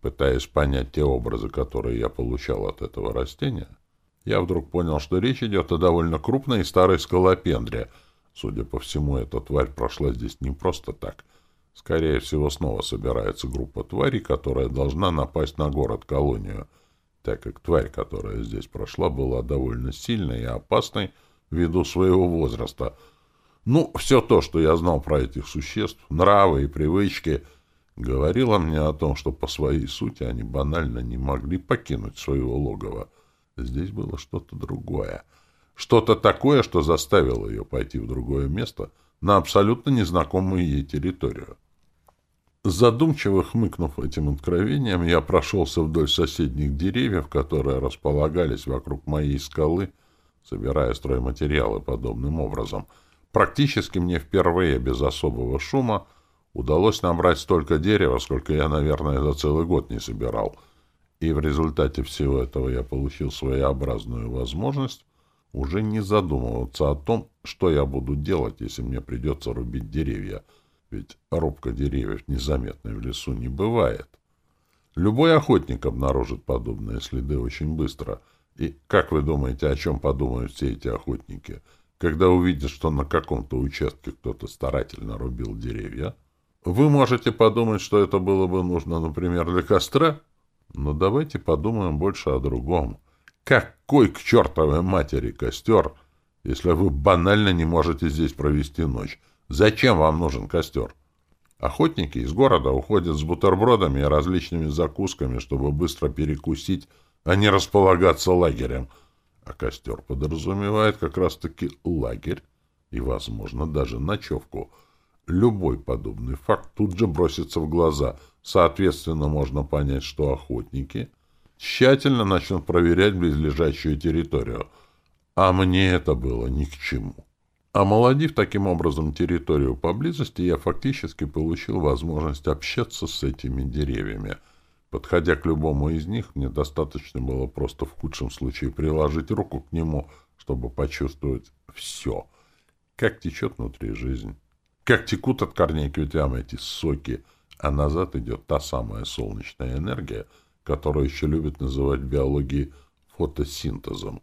Пытаясь понять те образы, которые я получал от этого растения, я вдруг понял, что речь идет о довольно крупной и старой скалопендре. Судя по всему, эта тварь прошла здесь не просто так. Скорее всего, снова собирается группа тварей, которая должна напасть на город-колонию, так как тварь, которая здесь прошла, была довольно сильной и опасной, ввиду своего возраста. Ну, все то, что я знал про этих существ, нравы и привычки, говорила мне о том, что по своей сути они банально не могли покинуть своего логова. Здесь было что-то другое. Что-то такое, что заставило ее пойти в другое место на абсолютно незнакомую ей территорию. Задумчиво хмыкнув этим откровением, я прошелся вдоль соседних деревьев, которые располагались вокруг моей скалы, собирая стройматериалы подобным образом. Практически мне впервые без особого шума удалось набрать столько дерева, сколько я, наверное, за целый год не собирал. И в результате всего этого я получил своеобразную возможность уже не задумываться о том, что я буду делать, если мне придется рубить деревья. Ведь рубка деревьев незаметной в лесу не бывает. Любой охотник обнаружит подобные следы очень быстро. И как вы думаете, о чем подумают все эти охотники, когда увидят, что на каком-то участке кто-то старательно рубил деревья? Вы можете подумать, что это было бы нужно, например, для костра, но давайте подумаем больше о другом. Какой к чертовой матери костер, если вы банально не можете здесь провести ночь? Зачем вам нужен костер? Охотники из города уходят с бутербродами и различными закусками, чтобы быстро перекусить, а не располагаться лагерем. А костер подразумевает как раз-таки лагерь и, возможно, даже ночевку. Любой подобный факт тут же бросится в глаза. Соответственно, можно понять, что охотники тщательно начнут проверять близлежащую территорию. А мне это было ни к чему. Омолодив таким образом территорию поблизости, я фактически получил возможность общаться с этими деревьями. Подходя к любому из них, мне достаточно было просто в худшем случае приложить руку к нему, чтобы почувствовать все. Как течет внутри жизнь. Как текут от корней к ветвям эти соки, а назад идет та самая солнечная энергия — которую еще любят называть в биологии фотосинтезом.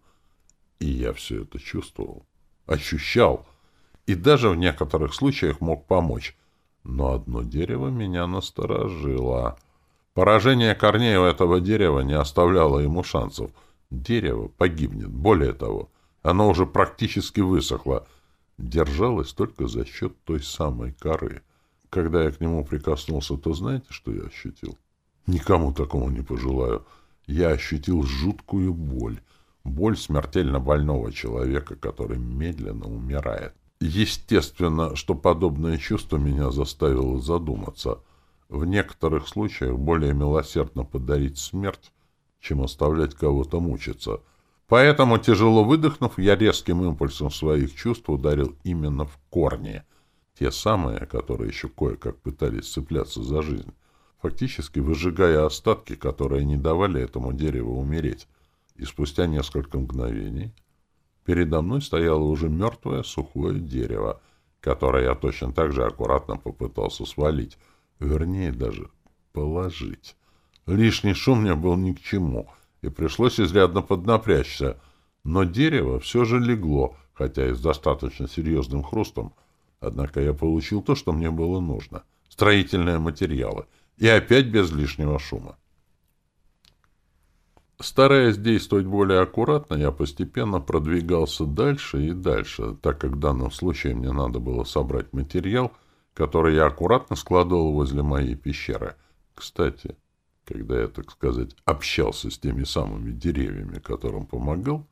И я все это чувствовал, ощущал, и даже в некоторых случаях мог помочь. Но одно дерево меня насторожило. Поражение корней у этого дерева не оставляло ему шансов. Дерево погибнет. Более того, оно уже практически высохло. Держалось только за счет той самой коры. Когда я к нему прикоснулся, то знаете, что я ощутил? Никому такому не пожелаю. Я ощутил жуткую боль. Боль смертельно больного человека, который медленно умирает. Естественно, что подобное чувство меня заставило задуматься. В некоторых случаях более милосердно подарить смерть, чем оставлять кого-то мучиться. Поэтому, тяжело выдохнув, я резким импульсом своих чувств ударил именно в корни. Те самые, которые еще кое-как пытались цепляться за жизнь фактически выжигая остатки, которые не давали этому дереву умереть. И спустя несколько мгновений передо мной стояло уже мертвое сухое дерево, которое я точно так же аккуратно попытался свалить, вернее даже положить. Лишний шум мне был ни к чему, и пришлось изрядно поднапрячься, но дерево все же легло, хотя и с достаточно серьезным хрустом, однако я получил то, что мне было нужно — строительные материалы — и опять без лишнего шума. Стараясь действовать более аккуратно, я постепенно продвигался дальше и дальше, так как в данном случае мне надо было собрать материал, который я аккуратно складывал возле моей пещеры. Кстати, когда я, так сказать, общался с теми самыми деревьями, которым помогал,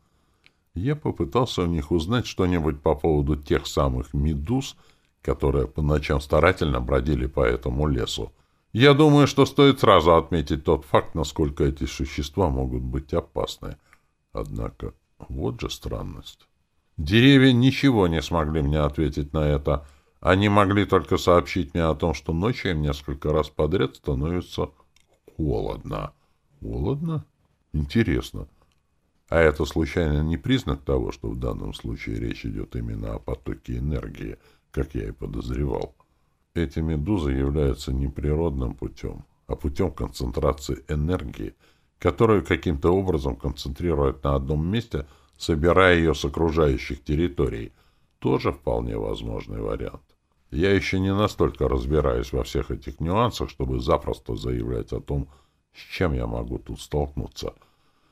я попытался у них узнать что-нибудь по поводу тех самых медуз, которые по ночам старательно бродили по этому лесу. Я думаю, что стоит сразу отметить тот факт, насколько эти существа могут быть опасны. Однако, вот же странность. Деревья ничего не смогли мне ответить на это. Они могли только сообщить мне о том, что ночью им несколько раз подряд становится холодно. Холодно? Интересно. А это случайно не признак того, что в данном случае речь идет именно о потоке энергии, как я и подозревал? Эти медузы являются не природным путем, а путем концентрации энергии, которую каким-то образом концентрируют на одном месте, собирая ее с окружающих территорий. Тоже вполне возможный вариант. Я еще не настолько разбираюсь во всех этих нюансах, чтобы запросто заявлять о том, с чем я могу тут столкнуться.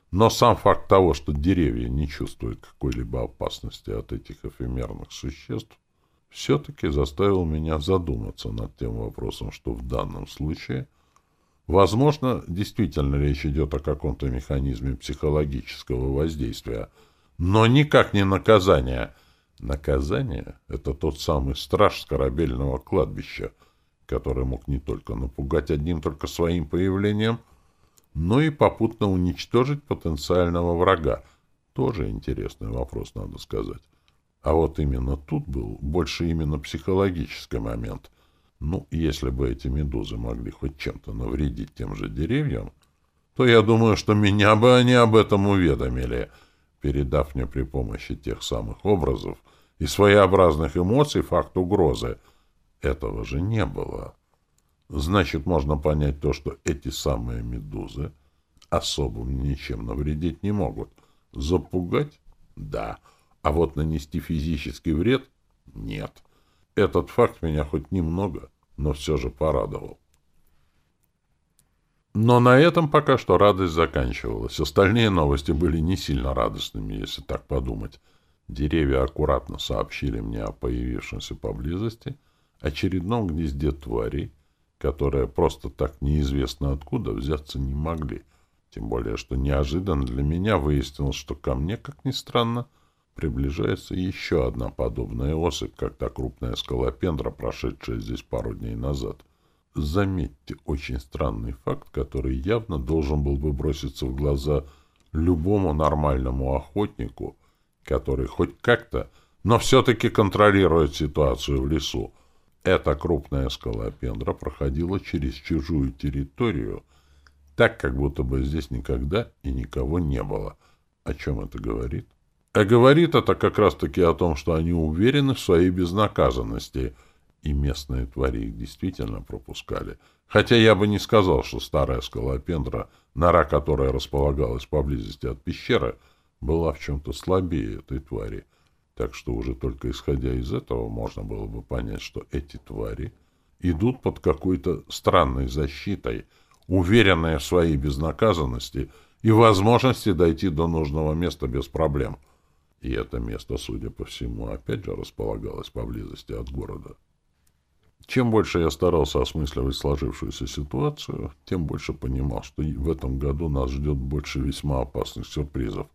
Но сам факт того, что деревья не чувствуют какой-либо опасности от этих эфемерных существ, все-таки заставил меня задуматься над тем вопросом, что в данном случае, возможно, действительно речь идет о каком-то механизме психологического воздействия, но никак не наказания. Наказание — это тот самый страж с корабельного кладбища, который мог не только напугать одним только своим появлением, но и попутно уничтожить потенциального врага. Тоже интересный вопрос, надо сказать. А вот именно тут был больше именно психологический момент. Ну, если бы эти медузы могли хоть чем-то навредить тем же деревьям, то я думаю, что меня бы они об этом уведомили, передав мне при помощи тех самых образов и своеобразных эмоций факт угрозы. Этого же не было. Значит, можно понять то, что эти самые медузы особо ничем навредить не могут. Запугать? Да. А вот нанести физический вред — нет. Этот факт меня хоть немного, но все же порадовал. Но на этом пока что радость заканчивалась. Остальные новости были не сильно радостными, если так подумать. Деревья аккуратно сообщили мне о появившемся поблизости очередном гнезде тварей, которые просто так неизвестно откуда взяться не могли. Тем более, что неожиданно для меня выяснилось, что ко мне, как ни странно, — Приближается еще одна подобная особь, как та крупная скалопендра, прошедшая здесь пару дней назад. Заметьте очень странный факт, который явно должен был бы броситься в глаза любому нормальному охотнику, который хоть как-то, но все-таки контролирует ситуацию в лесу. Эта крупная скалопендра проходила через чужую территорию, так, как будто бы здесь никогда и никого не было. О чем это говорит? А говорит это как раз-таки о том, что они уверены в своей безнаказанности, и местные твари их действительно пропускали. Хотя я бы не сказал, что старая скалопендра, нора которая располагалась поблизости от пещеры, была в чем-то слабее этой твари. Так что уже только исходя из этого можно было бы понять, что эти твари идут под какой-то странной защитой, уверенные в своей безнаказанности и возможности дойти до нужного места без проблем — и это место, судя по всему, опять же располагалось поблизости от города. Чем больше я старался осмысливать сложившуюся ситуацию, тем больше понимал, что в этом году нас ждет больше весьма опасных сюрпризов.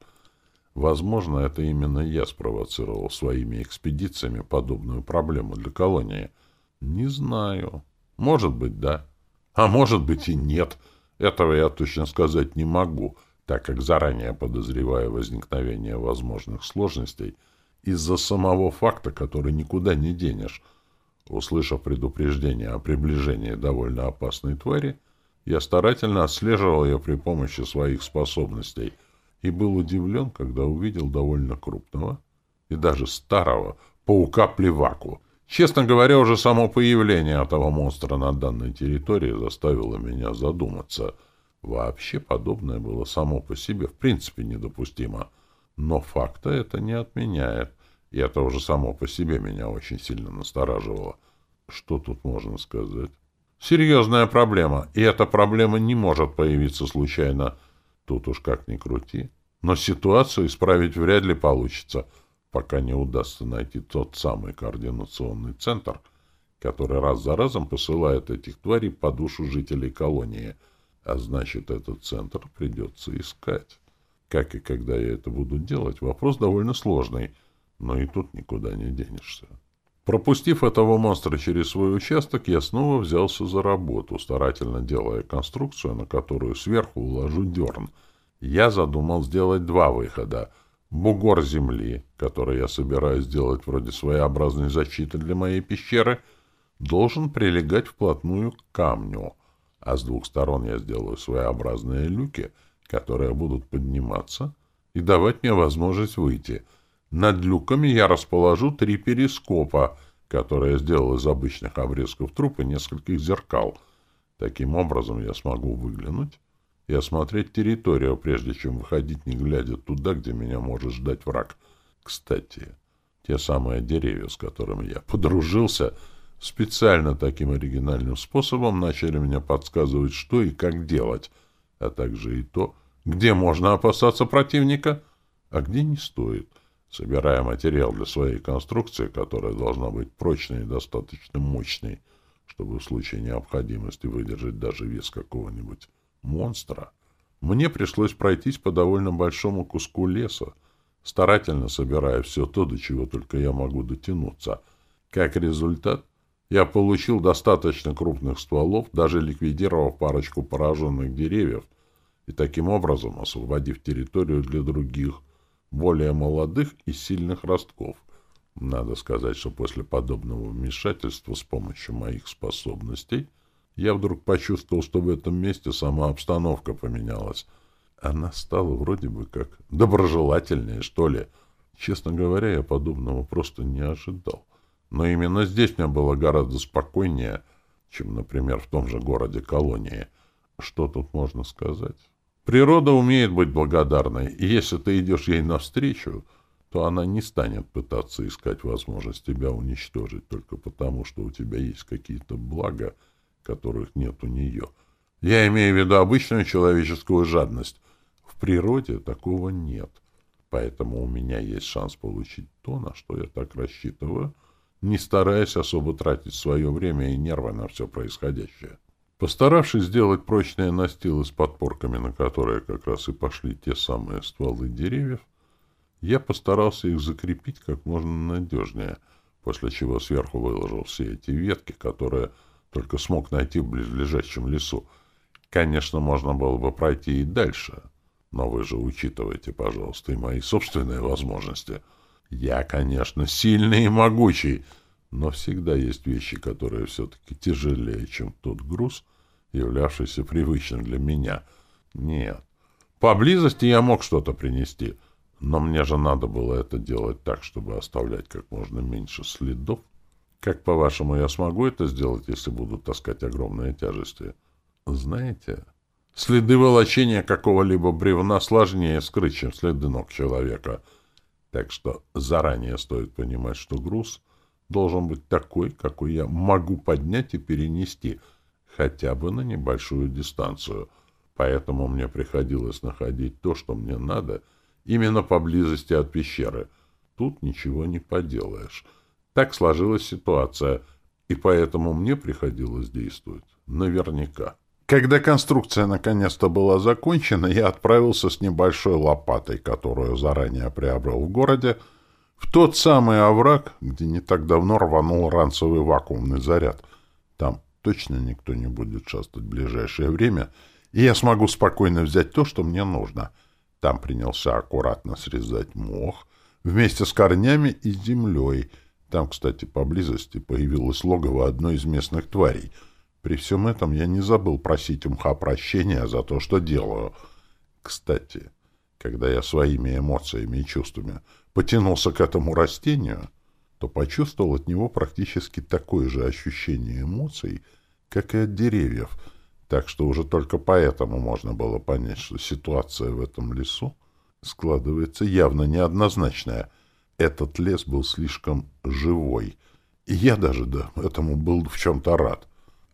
Возможно, это именно я спровоцировал своими экспедициями подобную проблему для колонии. Не знаю. Может быть, да. А может быть и нет. Этого я точно сказать не могу так как заранее подозревая возникновение возможных сложностей из-за самого факта, который никуда не денешь. Услышав предупреждение о приближении довольно опасной твари, я старательно отслеживал ее при помощи своих способностей и был удивлен, когда увидел довольно крупного и даже старого паука-плеваку. Честно говоря, уже само появление этого монстра на данной территории заставило меня задуматься — Вообще подобное было само по себе в принципе недопустимо. Но факта это не отменяет. И это уже само по себе меня очень сильно настораживало. Что тут можно сказать? Серьезная проблема. И эта проблема не может появиться случайно. Тут уж как ни крути. Но ситуацию исправить вряд ли получится, пока не удастся найти тот самый координационный центр, который раз за разом посылает этих тварей по душу жителей колонии — а значит, этот центр придется искать. Как и когда я это буду делать, вопрос довольно сложный, но и тут никуда не денешься. Пропустив этого монстра через свой участок, я снова взялся за работу, старательно делая конструкцию, на которую сверху уложу дерн. Я задумал сделать два выхода. Бугор земли, который я собираюсь сделать вроде своеобразной защиты для моей пещеры, должен прилегать вплотную к камню — а с двух сторон я сделаю своеобразные люки, которые будут подниматься и давать мне возможность выйти. Над люками я расположу три перископа, которые я сделал из обычных обрезков трупа нескольких зеркал. Таким образом я смогу выглянуть и осмотреть территорию, прежде чем выходить, не глядя туда, где меня может ждать враг. Кстати, те самые деревья, с которыми я подружился — специально таким оригинальным способом начали мне подсказывать, что и как делать, а также и то, где можно опасаться противника, а где не стоит. Собирая материал для своей конструкции, которая должна быть прочной и достаточно мощной, чтобы в случае необходимости выдержать даже вес какого-нибудь монстра, мне пришлось пройтись по довольно большому куску леса, старательно собирая все то, до чего только я могу дотянуться. Как результат, я получил достаточно крупных стволов, даже ликвидировав парочку пораженных деревьев и таким образом освободив территорию для других, более молодых и сильных ростков. Надо сказать, что после подобного вмешательства с помощью моих способностей я вдруг почувствовал, что в этом месте сама обстановка поменялась. Она стала вроде бы как доброжелательнее, что ли. Честно говоря, я подобного просто не ожидал. Но именно здесь мне было гораздо спокойнее, чем, например, в том же городе Колонии. Что тут можно сказать? Природа умеет быть благодарной, и если ты идешь ей навстречу, то она не станет пытаться искать возможность тебя уничтожить только потому, что у тебя есть какие-то блага, которых нет у нее. Я имею в виду обычную человеческую жадность. В природе такого нет. Поэтому у меня есть шанс получить то, на что я так рассчитываю, не стараясь особо тратить свое время и нервы на все происходящее. Постаравшись сделать прочные настилы с подпорками, на которые как раз и пошли те самые стволы деревьев, я постарался их закрепить как можно надежнее, после чего сверху выложил все эти ветки, которые только смог найти в близлежащем лесу. Конечно, можно было бы пройти и дальше, но вы же учитывайте, пожалуйста, и мои собственные возможности. Я, конечно, сильный и могучий, но всегда есть вещи, которые все-таки тяжелее, чем тот груз, являвшийся привычным для меня. Нет. Поблизости я мог что-то принести, но мне же надо было это делать так, чтобы оставлять как можно меньше следов. Как, по-вашему, я смогу это сделать, если буду таскать огромные тяжести? Знаете, следы волочения какого-либо бревна сложнее скрыть, чем следы ног человека. Так что заранее стоит понимать, что груз должен быть такой, какой я могу поднять и перенести, хотя бы на небольшую дистанцию. Поэтому мне приходилось находить то, что мне надо, именно поблизости от пещеры. Тут ничего не поделаешь. Так сложилась ситуация, и поэтому мне приходилось действовать. Наверняка. Когда конструкция наконец-то была закончена, я отправился с небольшой лопатой, которую заранее приобрел в городе, в тот самый овраг, где не так давно рванул ранцевый вакуумный заряд. Там точно никто не будет шастать в ближайшее время, и я смогу спокойно взять то, что мне нужно. Там принялся аккуратно срезать мох вместе с корнями и землей. Там, кстати, поблизости появилось логово одной из местных тварей. При всем этом я не забыл просить у мха прощения за то, что делаю. Кстати, когда я своими эмоциями и чувствами потянулся к этому растению, то почувствовал от него практически такое же ощущение эмоций, как и от деревьев, так что уже только поэтому можно было понять, что ситуация в этом лесу складывается явно неоднозначная. Этот лес был слишком живой, и я даже да, этому был в чем-то рад.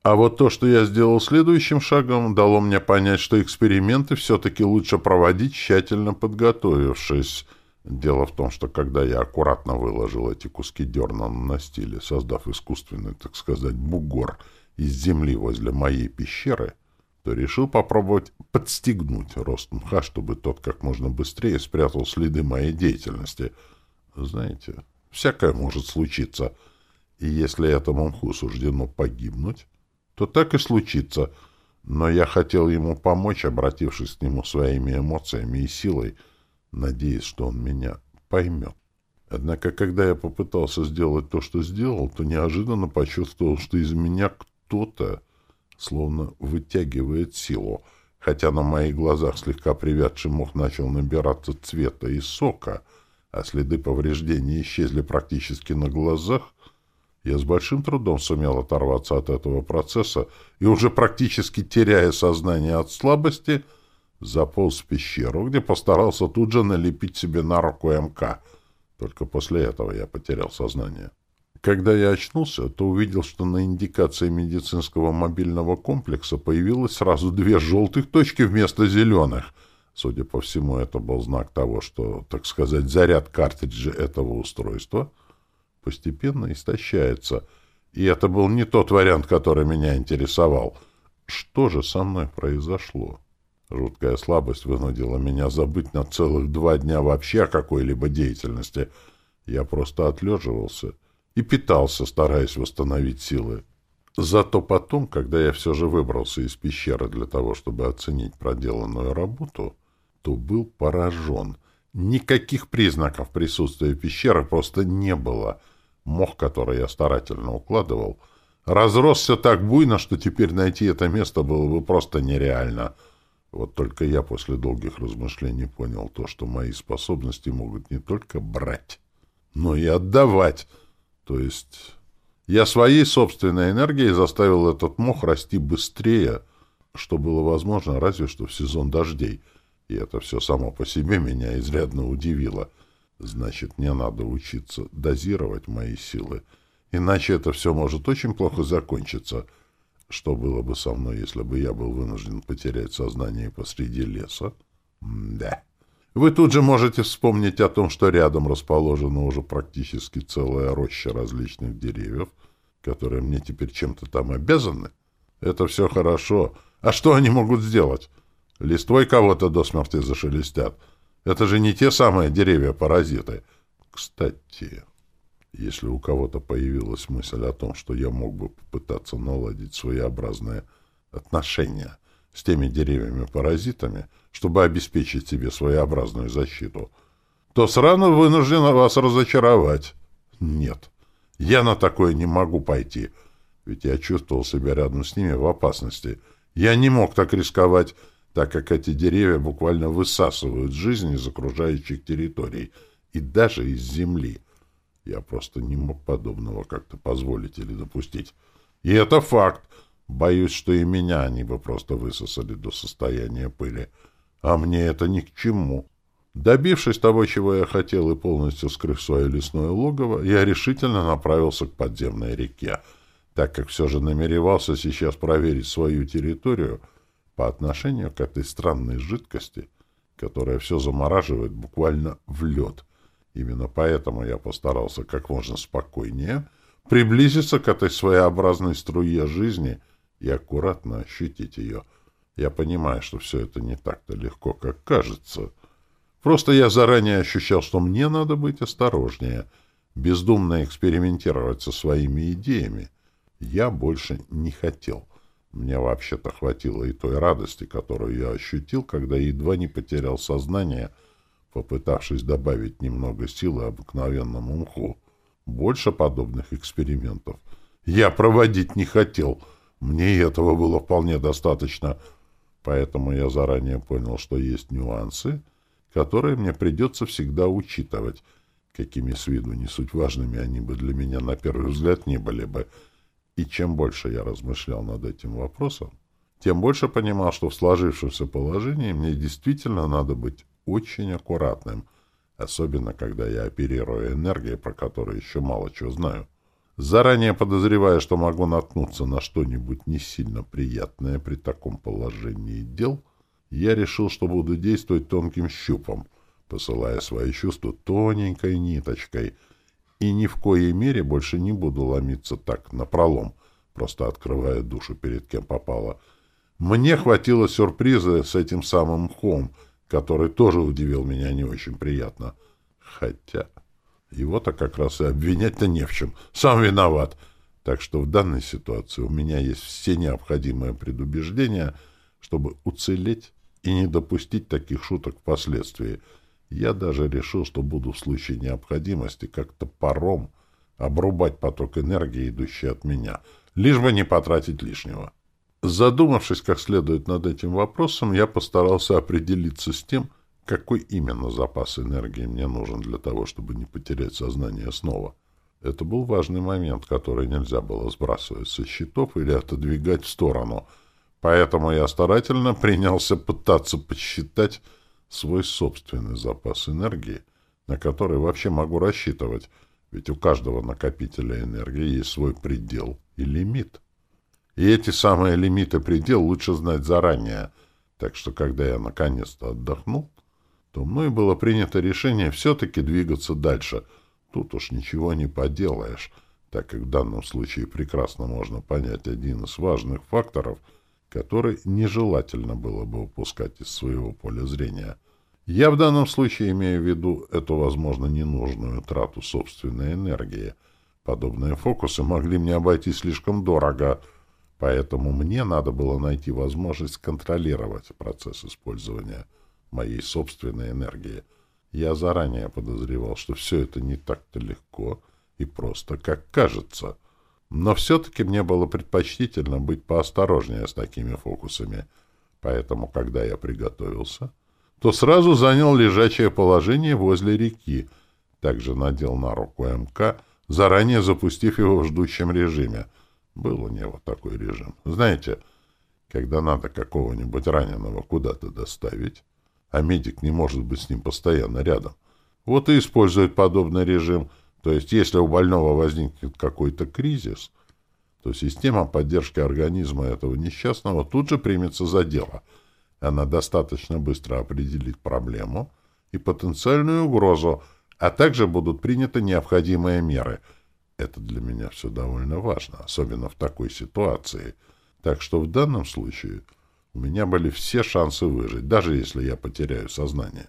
А вот то, что я сделал следующим шагом, дало мне понять, что эксперименты все-таки лучше проводить, тщательно подготовившись — Дело в том, что когда я аккуратно выложил эти куски дерна на стиле, создав искусственный, так сказать, бугор из земли возле моей пещеры, то решил попробовать подстегнуть рост мха, чтобы тот как можно быстрее спрятал следы моей деятельности. Знаете, всякое может случиться, и если этому мху суждено погибнуть, то так и случится. Но я хотел ему помочь, обратившись к нему своими эмоциями и силой — надеясь, что он меня поймет. Однако, когда я попытался сделать то, что сделал, то неожиданно почувствовал, что из меня кто-то словно вытягивает силу, хотя на моих глазах слегка привядший мох начал набираться цвета и сока, а следы повреждений исчезли практически на глазах, я с большим трудом сумел оторваться от этого процесса и уже практически теряя сознание от слабости — заполз в пещеру, где постарался тут же налепить себе на руку МК. Только после этого я потерял сознание. Когда я очнулся, то увидел, что на индикации медицинского мобильного комплекса появилось сразу две желтых точки вместо зеленых. Судя по всему, это был знак того, что, так сказать, заряд картриджа этого устройства постепенно истощается. И это был не тот вариант, который меня интересовал. Что же со мной произошло? Жуткая слабость вынудила меня забыть на целых два дня вообще о какой-либо деятельности. Я просто отлеживался и питался, стараясь восстановить силы. Зато потом, когда я все же выбрался из пещеры для того, чтобы оценить проделанную работу, то был поражен. Никаких признаков присутствия пещеры просто не было. Мох, который я старательно укладывал, разросся так буйно, что теперь найти это место было бы просто нереально. Вот только я после долгих размышлений понял то, что мои способности могут не только брать, но и отдавать. То есть я своей собственной энергией заставил этот мох расти быстрее, что было возможно разве что в сезон дождей — и это все само по себе меня изрядно удивило. Значит, мне надо учиться дозировать мои силы, иначе это все может очень плохо закончиться. Что было бы со мной, если бы я был вынужден потерять сознание посреди леса? Да. Вы тут же можете вспомнить о том, что рядом расположена уже практически целая роща различных деревьев, которые мне теперь чем-то там обязаны. Это все хорошо. А что они могут сделать? Листвой кого-то до смерти зашелестят. Это же не те самые деревья-паразиты. Кстати, если у кого-то появилась мысль о том, что я мог бы попытаться наладить своеобразные отношения с теми деревьями-паразитами, чтобы обеспечить себе своеобразную защиту, то сразу вынужден вас разочаровать. Нет, я на такое не могу пойти, ведь я чувствовал себя рядом с ними в опасности. Я не мог так рисковать, так как эти деревья буквально высасывают жизнь из окружающих территорий и даже из земли. Я просто не мог подобного как-то позволить или допустить. И это факт. Боюсь, что и меня они бы просто высосали до состояния пыли. А мне это ни к чему. Добившись того, чего я хотел, и полностью скрыв свое лесное логово, я решительно направился к подземной реке, так как все же намеревался сейчас проверить свою территорию — по отношению к этой странной жидкости, которая все замораживает буквально в лед. Именно поэтому я постарался как можно спокойнее приблизиться к этой своеобразной струе жизни и аккуратно ощутить ее. Я понимаю, что все это не так-то легко, как кажется. Просто я заранее ощущал, что мне надо быть осторожнее, бездумно экспериментировать со своими идеями. Я больше не хотел. Мне вообще-то хватило и той радости, которую я ощутил, когда едва не потерял сознание, попытавшись добавить немного силы обыкновенному мху. Больше подобных экспериментов я проводить не хотел. Мне этого было вполне достаточно. Поэтому я заранее понял, что есть нюансы, которые мне придется всегда учитывать. Какими с виду не суть важными они бы для меня на первый взгляд не были бы — и чем больше я размышлял над этим вопросом, тем больше понимал, что в сложившемся положении мне действительно надо быть очень аккуратным, особенно когда я оперирую энергией, про которую еще мало чего знаю. Заранее подозревая, что могу наткнуться на что-нибудь не сильно приятное при таком положении дел, я решил, что буду действовать тонким щупом, посылая свои чувства тоненькой ниточкой — и ни в коей мере больше не буду ломиться так напролом, просто открывая душу перед кем попало. Мне хватило сюрприза с этим самым Хом, который тоже удивил меня не очень приятно. Хотя его-то как раз и обвинять-то не в чем. Сам виноват. Так что в данной ситуации у меня есть все необходимые предубеждения, чтобы уцелеть и не допустить таких шуток впоследствии — я даже решил, что буду в случае необходимости как топором обрубать поток энергии, идущий от меня, лишь бы не потратить лишнего. Задумавшись как следует над этим вопросом, я постарался определиться с тем, какой именно запас энергии мне нужен для того, чтобы не потерять сознание снова. Это был важный момент, который нельзя было сбрасывать со счетов или отодвигать в сторону, поэтому я старательно принялся пытаться подсчитать, свой собственный запас энергии, на который вообще могу рассчитывать, ведь у каждого накопителя энергии есть свой предел и лимит. И эти самые лимиты предел лучше знать заранее, Так что, когда я наконец-то отдохнул, то мной было принято решение все-таки двигаться дальше. Тут уж ничего не поделаешь, так как в данном случае прекрасно можно понять один из важных факторов, который нежелательно было бы упускать из своего поля зрения. Я в данном случае имею в виду эту, возможно, ненужную трату собственной энергии. Подобные фокусы могли мне обойти слишком дорого, поэтому мне надо было найти возможность контролировать процесс использования моей собственной энергии. Я заранее подозревал, что все это не так-то легко и просто, как кажется. Но все-таки мне было предпочтительно быть поосторожнее с такими фокусами. Поэтому, когда я приготовился, то сразу занял лежачее положение возле реки, также надел на руку МК, заранее запустив его в ждущем режиме. Был у него такой режим. Знаете, когда надо какого-нибудь раненого куда-то доставить, а медик не может быть с ним постоянно рядом. Вот и использует подобный режим. То есть, если у больного возникнет какой-то кризис, то система поддержки организма этого несчастного тут же примется за дело. Она достаточно быстро определит проблему и потенциальную угрозу, а также будут приняты необходимые меры. Это для меня все довольно важно, особенно в такой ситуации. Так что в данном случае у меня были все шансы выжить, даже если я потеряю сознание.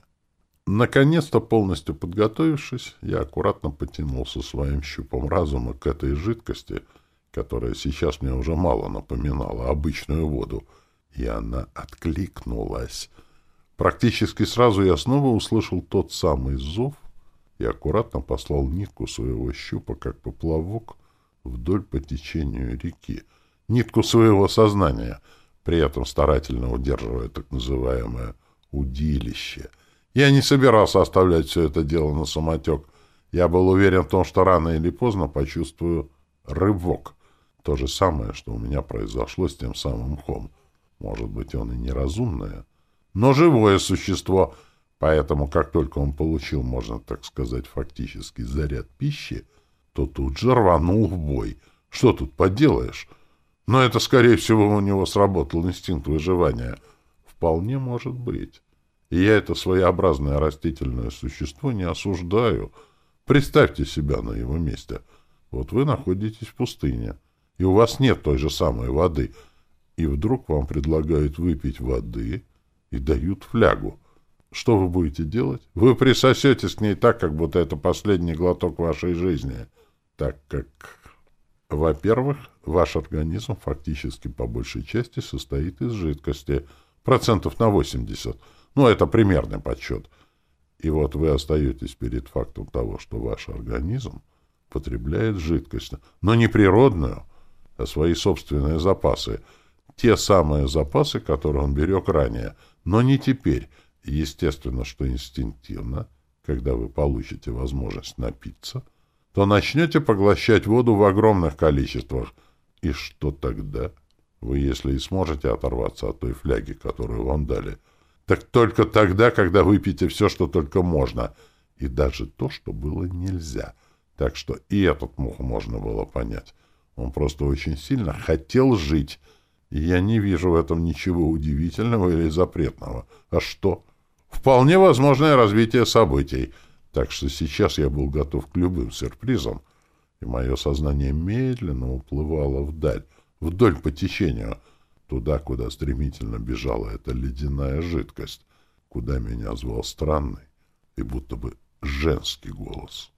Наконец-то, полностью подготовившись, я аккуратно потянулся своим щупом разума к этой жидкости, которая сейчас мне уже мало напоминала обычную воду, и она откликнулась. Практически сразу я снова услышал тот самый зов и аккуратно послал нитку своего щупа, как поплавок, вдоль по течению реки. Нитку своего сознания — при этом старательно удерживая так называемое «удилище». Я не собирался оставлять все это дело на самотек. Я был уверен в том, что рано или поздно почувствую рывок. То же самое, что у меня произошло с тем самым Хом. Может быть, он и неразумное, но живое существо. Поэтому, как только он получил, можно так сказать, фактически заряд пищи, то тут же рванул в бой. Что тут поделаешь? Но это, скорее всего, у него сработал инстинкт выживания. Вполне может быть. И я это своеобразное растительное существо не осуждаю. Представьте себя на его месте. Вот вы находитесь в пустыне, и у вас нет той же самой воды, и вдруг вам предлагают выпить воды и дают флягу. Что вы будете делать? Вы присосетесь к ней так, как будто это последний глоток вашей жизни, так как во-первых, ваш организм фактически по большей части состоит из жидкости, процентов на 80. Ну, это примерный подсчет. И вот вы остаетесь перед фактом того, что ваш организм потребляет жидкость, но не природную, а свои собственные запасы. Те самые запасы, которые он берег ранее, но не теперь. Естественно, что инстинктивно, когда вы получите возможность напиться – то начнете поглощать воду в огромных количествах. И что тогда? Вы, если и сможете оторваться от той фляги, которую вам дали, так только тогда, когда выпьете все, что только можно, и даже то, что было нельзя. Так что и этот мух можно было понять. Он просто очень сильно хотел жить, и я не вижу в этом ничего удивительного или запретного. А что? Вполне возможное развитие событий — так что сейчас я был готов к любым сюрпризам, и мое сознание медленно уплывало вдаль, вдоль по течению, туда, куда стремительно бежала эта ледяная жидкость, куда меня звал странный и будто бы женский голос.